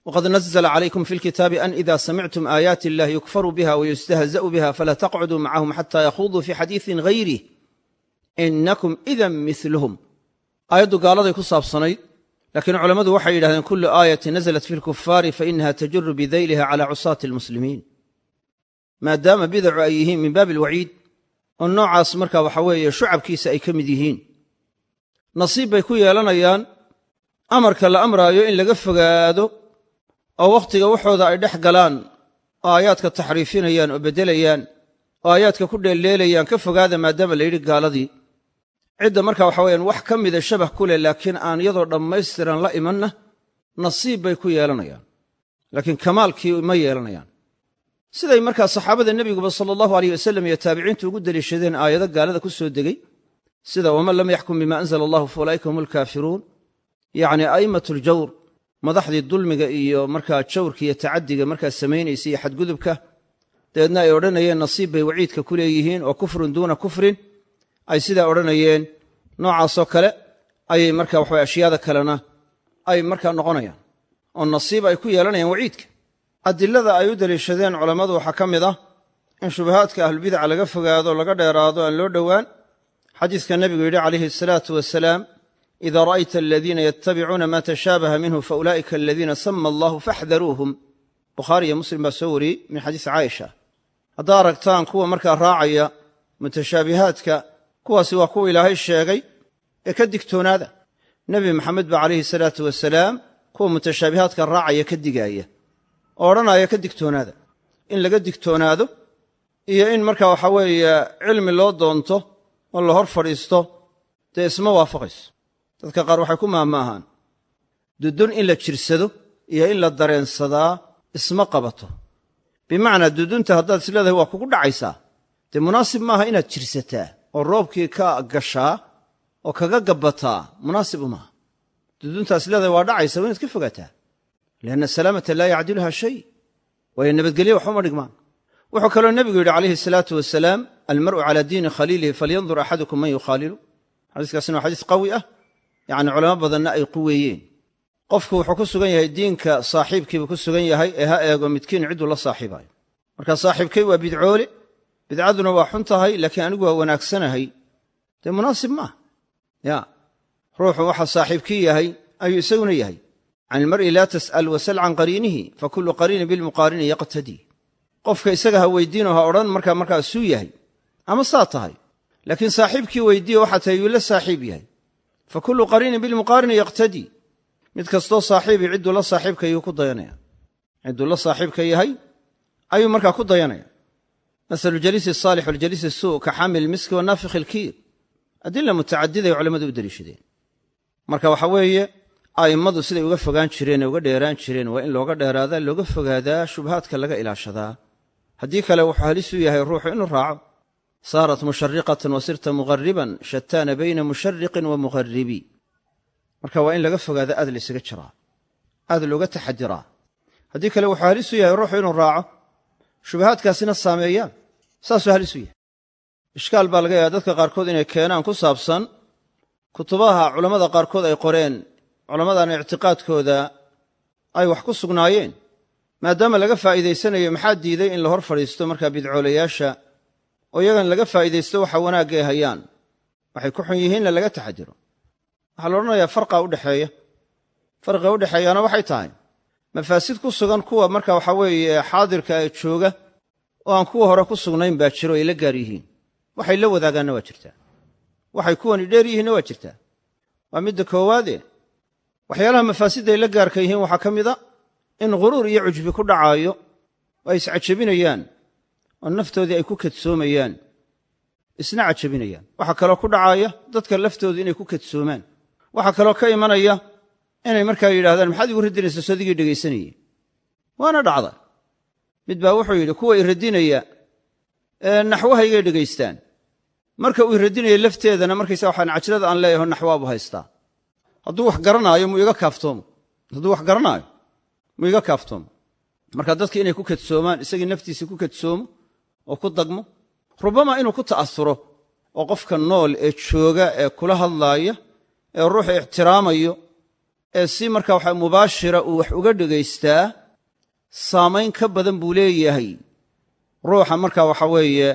waqad nazla calaykum fi lkitaabi an ida samictum aayaati illahi yukfaru biha wayustahza'u biha falaa taqcuduu macahum xata yakhuduu fi xadiisin hayrih inakum idan miluhum aayaddu gaaladay ku saabsanayd laakiin culammadu waxay yidhahdeen kullu aayati naزlat fi lkufaari fainaha tajuru bidayliha cala cusaati almuslimiin maadaama bidacu ay yihiin min baabi alwaciid oo noocaas marka waxa weeye shucabkiisa ay ka mid yihiin. Nasiib bay ku yeelanayaan amarka la amraayo in laga fogaado oo wakhtiga waxooda ay dhex galaan oo aayaadka taxriifinayaan oo beddelayaan oo aayaadka ku dheelleelayaan ka fogaada maadaama la yidhi gaaladii. Cidda marka waxa weyaan wax ka mida shabah ku leh laakiin aan iyadoo dhammaystiran la imanna nasiib bay ku yeelanayaan. Laakiin kamaalkii ma yeelanayaan siday markaa saxaabada nebiguba sala allahu aleyh wasalam iyo taabiciintu ugu deliishadeen aayado gaalada ku soo degey sida waman lam yaxkum bima anzala allahu fa ulaa'ika hum alkaafiruun yacni a'immat aljawr madaxdii dulmiga iyo markaa jawrka iyo tacaddiga markaa samaynaysa iyo xadgudubka dabeedna ay odhanayeen nasiib bay waciidka ku leeyihiin oo kufrun duuna kufrin. Ay sidaa odhanayeen noocaasoo kale ayay marka waxawe ashyaada kalena ay markaa noqonayaan. Oo nasiib ay ku yeelanayaan waciidka adilada ay u deliishadeen culammadu waxaa ka mid ah in shubahaadka ahlubidaca laga fogaado laga dheeraado aan loo dhowaan. Xadiiska nebigu yidhi calayhi asalaatu wasalaam ida ra'ayta aladiina yattabicuuna ma tashaabaha minhu faulaa'ika aladiina sama allahu faxdaruuhum. Bukhaari iyo muslim baa soo wariyey min xadiisi caaisha. Haddaa aragtaan kuwa markaa raacaya mutashaabihaadka kuwaasi waa kuwa ilaahay sheegay ee ka digtoonaada. Nebi maxamed baa calayhi salaatu wasalaam kuwa mutashaabihaadka raacaya ka digaaya oo odhanaya ka digtoonaada. In laga digtoonaado iyo in marka waxa weeye cilmi loo doonto oo la hor fadhiisto dee isma waafaqayso. Dadka qaar waxay ku maahmaahaan dudun in la jirsado iyo in la dareensadaa isma qabato. Bimacnaa dudunta haddaad is leedahay waa kugu dhacaysaa. Dee munaasib maaha inaad jirsataa oo roobkii ka gashaa oo kaga gabbataa? Munaasib umaaha duduntaas leedahay waa dhacaysa waa inaad ka fogaataa lianna asalaamata laa yacdiluha shay waayo nabadgelye waxba uma dhigmaan wuxuu kaloo nebigu yidhi calayhi salaatu wasalaam almar'u calaa diini khaliilihi falyandur axadukum man yukhaalilu xadiiskaasina waa xadiis qawi ah yacni culamo badanna ay quweeyeen qofku wuxuu ku sugan yahay diinka saaxiibkiibuu ku sugan yahay ee ha eego midkiin cidduu la saaxiibayo marka saaxiibkay waa bidcoole bidcaduna waa xun tahay laakiin anigu waa wanaagsanahay dee munaasib maaha ya ruuxu waxa saaxiibkii yahay ayuu isaguna yahay can ilmar'i laa tas'al wasal can qariinihi fa kullu qariinin bilmuqaarini yaqtadii qofka isaga ha weydiinoo ha odhan markaa markaa suu yahay ama saa tahay. Laakiin saaxiibkii weydiiye waxaa tahay yuu la saaxiib yahay. Fa kullu qariinin bilmuqaarini yaqtadii mid kastoo saaxiibii cidduu la saaxiibka yuu ku dayanaya. Cidduu la saaxiibka yahay ayuu markaa ku dayanaya. Masalu jaliisi weeye a'immadu siday uga fogaan jireen ee uga dheeraan jireen waa in looga dheeraadaa looga fogaadaa shubahaadka laga ilaashadaa. Haddii kale wuxuu halis u yahay ruuxu inuu raaco. Saarat mushariqatan wa sirta mughariban shataana bayna mushariqin wa mugharibi marka waa in laga fogaada aad laysaga jiraa aad looga taxadiraa haddii kale wuxuu halis u yahay ruuxu inuu raaco. Shubahaadkaasina saameeyaan saasuu halis u yahay. Ishkaal baa laga yaaba dadka qaarkood inay keenaan ku saabsan. Kutubaha culammada qaarkood ay qoreen culammadan ictiqaadkooda ay wax ku sugnaayeen maadaama laga faa'iidaysanayo maxaa diiday in la hor fadhiisto markaa bidcoolayaasha oo iyagan laga faa'iidaysto waxa wanaaggae hayaan. Waxay ku xun yihiinna laga taxadiro. Waxaa la odhanayaa farqa udhexeeya farqiga udhexeeyaana waxay tahay mafaasid ku sugan kuwa marka waxa weeye xaadirka ee jooga oo aan kuwa hore ku sugnayn baa jiro ay la gaar yihiin. Waxay la wadaagaanna waa jirtaa. Waxay kuwani dheer yihiinna waa jirtaa. Waa midda koowaade waxyaalaha mafaasidday la gaarka yihiin waxaa ka mida in ghuruur iyo cujbi ku dhacaayo ay iscajabinayaan oo naftoodii ay ku kadsoomayaan isna cajabinayaan. Waxaa kaloo ku dhacaaya dadka laftoodu inay ku kadsoomaan. Waxaa kaloo ka imanaya inay markaa yidhahdaan maxaad igu radinaysa sodigii dhegaysanayey waana dhacda. Mid baa wuxuu yidhi kuwa i ee naxwahaygay dhegaystaan. Marka uu iradinaya lafteedana markaysa waxaan cajlada aan leeyaho naxwaabu haystaa hadduu wax garanaayo muu iga kaaftoomo hadduu wax garanaayo muu iga kaaftoomo marka dadki inay ku kadsoomaan isagii naftiisii ku kadsoomo oo ku dagmo rubama inuu ku ta'asuro oo qofka nool ee jooga ee kula hadlaaya ee ruuxa ixtiraamayo ee si marka waxa mubaashira uu wax uga dhegaystaa saamayn ka badan buu leeyahay. Ruuxa marka waxa weeye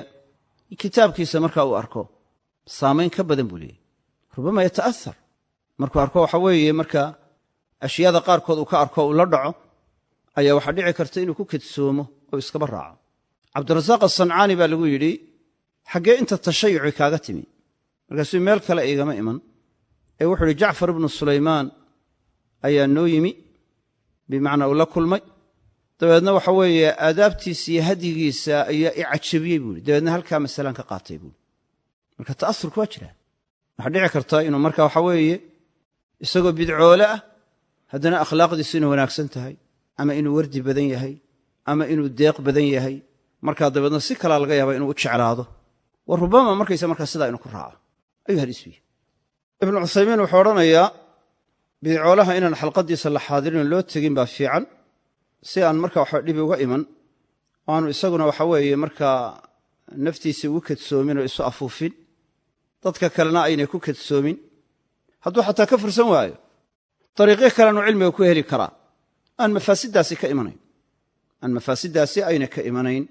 kitaabkiisa marka uu arko saamayn ka badan buu leeyahay. Rubama yata'asar markuu arko waxa weeye marka ashyaada qaarkood uu ka arko uu la dhaco ayaa waxaa dhici karta inuu ku kadsoomo oo iskaba raaco. Cabdirasaaq asancaani baa lagu yidhi xaggee inta tashayuci kaaga timi. Markaasuu meel kale igama iman. Ee wuxuu yidhi jacfar ibnu sulaymaan ayaa noo yimi bimacnaa uu la kulmay. Dabeedna waxa weeye aadaabtiisa iyo hadyigiisa ayaa i cajabiyey buu yidhi. Dabeedna halkaa masalaan ka qaatay buui marka ta'asurku waa jiraa. Waxaa dhici karta inuu marka waxa weeye isagoo bidcoole ah haddana akhlaaqdiisu inay wanaagsan tahay ama inuu wardi badan yahay ama inuu deeq badan yahay markaa dabeedna si kalaa laga yaaba inuu u jeclaado. Wa rubama markaysa markaa sidaa inuu ku raaco. Ayuu halisu ibnu cuthaymiin wuxuu odhanayaa bidcoolaha inaan xalqadiisa la xaadirin loo tegin baa fiican si aan marka waxa dhibi uga iman oo aanu isaguna waxa weeye markaa naftiisii ugu kadsoomin oo isu afuufin dadka kalena aynay ku kadsoomin hadduu xataa ka fursan waayo dariiqyo kalenu cilmiga ku heli karaa. Aan mafaasiddaasi ka imanayn. Aan mafaasiddaasi ayna ka imanayn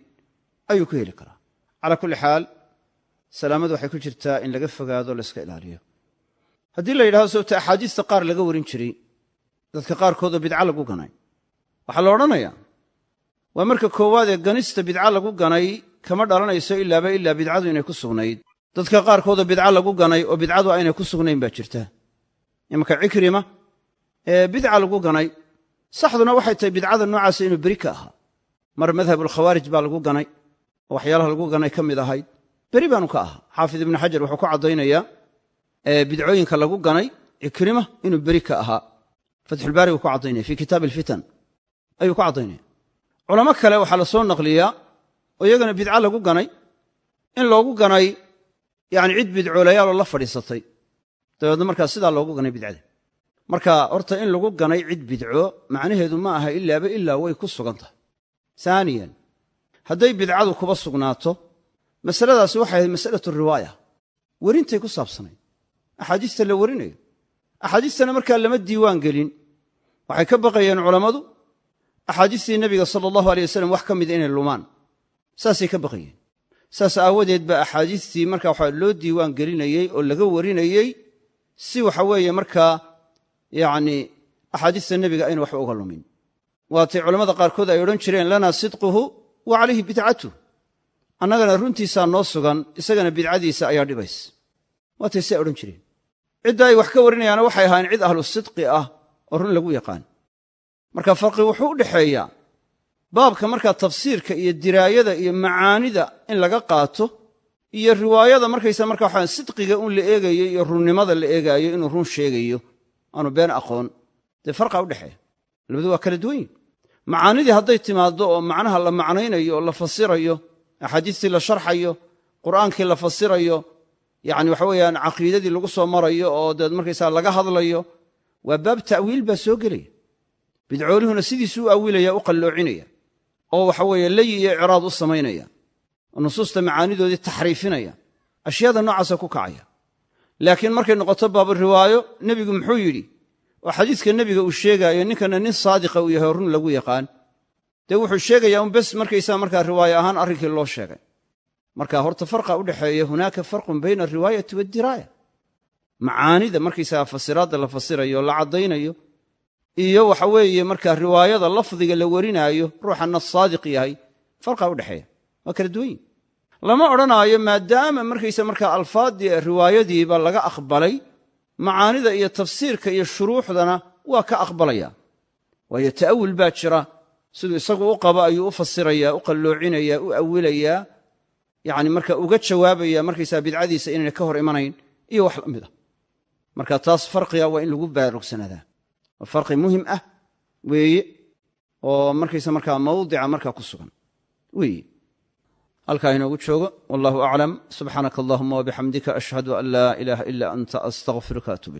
ayuu ku heli karaa. Calaa kulli xaal salaamadu waxay ku jirtaa in laga fogaado layska ilaaliyo. Haddii la yidhahdo sababta axaadiista qaar laga warin jiray dadka qaarkoodoo bidca lagu ganay. Waxaa la odhanayaa waa marka koowaad ee ganista bidca lagu ganay kama dhalanayso ilaaba ilaa bidcadu inay ku sugnayd. Dadka qaarkoodoo bidca lagu ganay oo bidcadu aynay ku sugnayn baa jirta imanka cikrima ee bidca lagu ganay. Saxduna waxay tahay bidcada noocaasa inuu beri ka ahaa. Mar madhabulkhawaarij baa lagu ganay oo waxyaalaha lagu ganay ka mid ahayd. Beri baanu ka ahaa. Xaafid ibnu xajar wuxuu ku caddaynayaa bidcooyinka lagu ganay cikrima inuu beri ka ahaa. Fatxulbaari buu ku caddaynaya fii kitaab alfitan. Ayuu ku caddaynaya. Culamo kale waxaa la soo naqliyaa oo iyagana bidca lagu ganay in loogu ganay yani cid bidcoolayaal oo la fadhiisatay dabeedna markaa sidaa loogu ganay bidcada marka horta in lagu ganay cid bidco macnaheedu ma aha ilaaba ilaa way ku sugan tahay. Aaniyan hadday bidcadu kuba sugnaato masaladaasi waxay ahayd masalatu riwaaya. Werintay ku saabsanayd. Axaadiista la werinayo axaadiistana markaa lama diiwaan gelin. Waxay ka baqayeen culammadu axaadiistii nebiga sala allahu alay wasalam wax ka mida inay lumaan. Saasay ka baqayeen. Saas aawadeed baa axaadiistii marka waxa loo diiwaan gelinayey oo laga warinayey si waxa weeye markaa yacni axaadiista nebiga aynu waxba uga lumin. Waatay culammada qaarkood ay odhan jireen lanaa sidquhu wa calayhi bidcatuh. Annagana runtiisaa noo sugan isagana bidcadiisa ayaa dhibays. Waatay siaa odhan jireen. Cidda ay wax ka warinayaana waxay ahaayeen cid ahlu sidqi ah oo run lagu yaqaan. Marka farqi wuxuu u dhexeeyaa baabka markaa tafsiirka iyo diraayada iyo macaanida in laga qaato iyo riwaayada markaysa marka waxaa sidqiga un la eegayo iyo runnimada la eegaayo inuu run sheegayo aanu been aqoon. Dee farqa udhexeeya labadu waa kala duwan yihiin macaanidii hadday timaaddo oo macnaha la macnaynayo oo la fasirayo axaadiistii la sharxayo qur'aankii la fasirayo yani waxa weeyaan caqiidadii lagu soo marayo oo deed markaysaa laga hadlayo waa baab ta'wiil baa soo gelaya. Bidcoolihuna sidiisu u awilaya u qalloocinaya oo waxa weeye layi iyo icraad u samaynaya oo nusuusta macaanidoodii taxriifinaya. Ashyaada noocaasa ku kacaya. Laakiin markay noqoto baabu riwaayo nebigu muxuu yidhi oo xadiiska nebiga uu sheegaayo ninkana nin saadiqa uu yahay oo run lagu yaqaan. Dee wuxuu sheegayaa un bes markaysaa markaa riwaayo ahaan arrinkii loo sheegay. Marka horta farqa udhexeeya hunaaka farqun bayna alriwaayati waddiraaya macaanida markaysaga fasiraadda la fasirayo la caddaynayo iyo waxa weeye markaa riwaayada lafdiga la warinaayo ruuxana saadiq yahay farqa udhexeeya waa kala duwan lama odhanaayo maadaama markaysa markaa alfaaddii ee riwaayadiiba laga aqbalay macaanida iyo tafsiirka iyo shuruuxdana waa ka aqbalaya. Waayo ta'awul baa jira. Siduu isagu u qabo ayuu u fasirayaa u qalloocinaya u awilayaa yani marka uga jawaabaya markaysaa bidcadiisa inayna ka hor imanayn iyo wax la mid a marka taas farqiga waa in lagu baarugsanadaa waa farqi muhiim ah weeye oo markaysa markaa mawdica markaa ku sugan. Weeye halkaa inoogu joogo. Wallahu aclam subxaanaka allahuma wabixamdika ashhadu an laa ilaaha ila anta astaqfiruka atub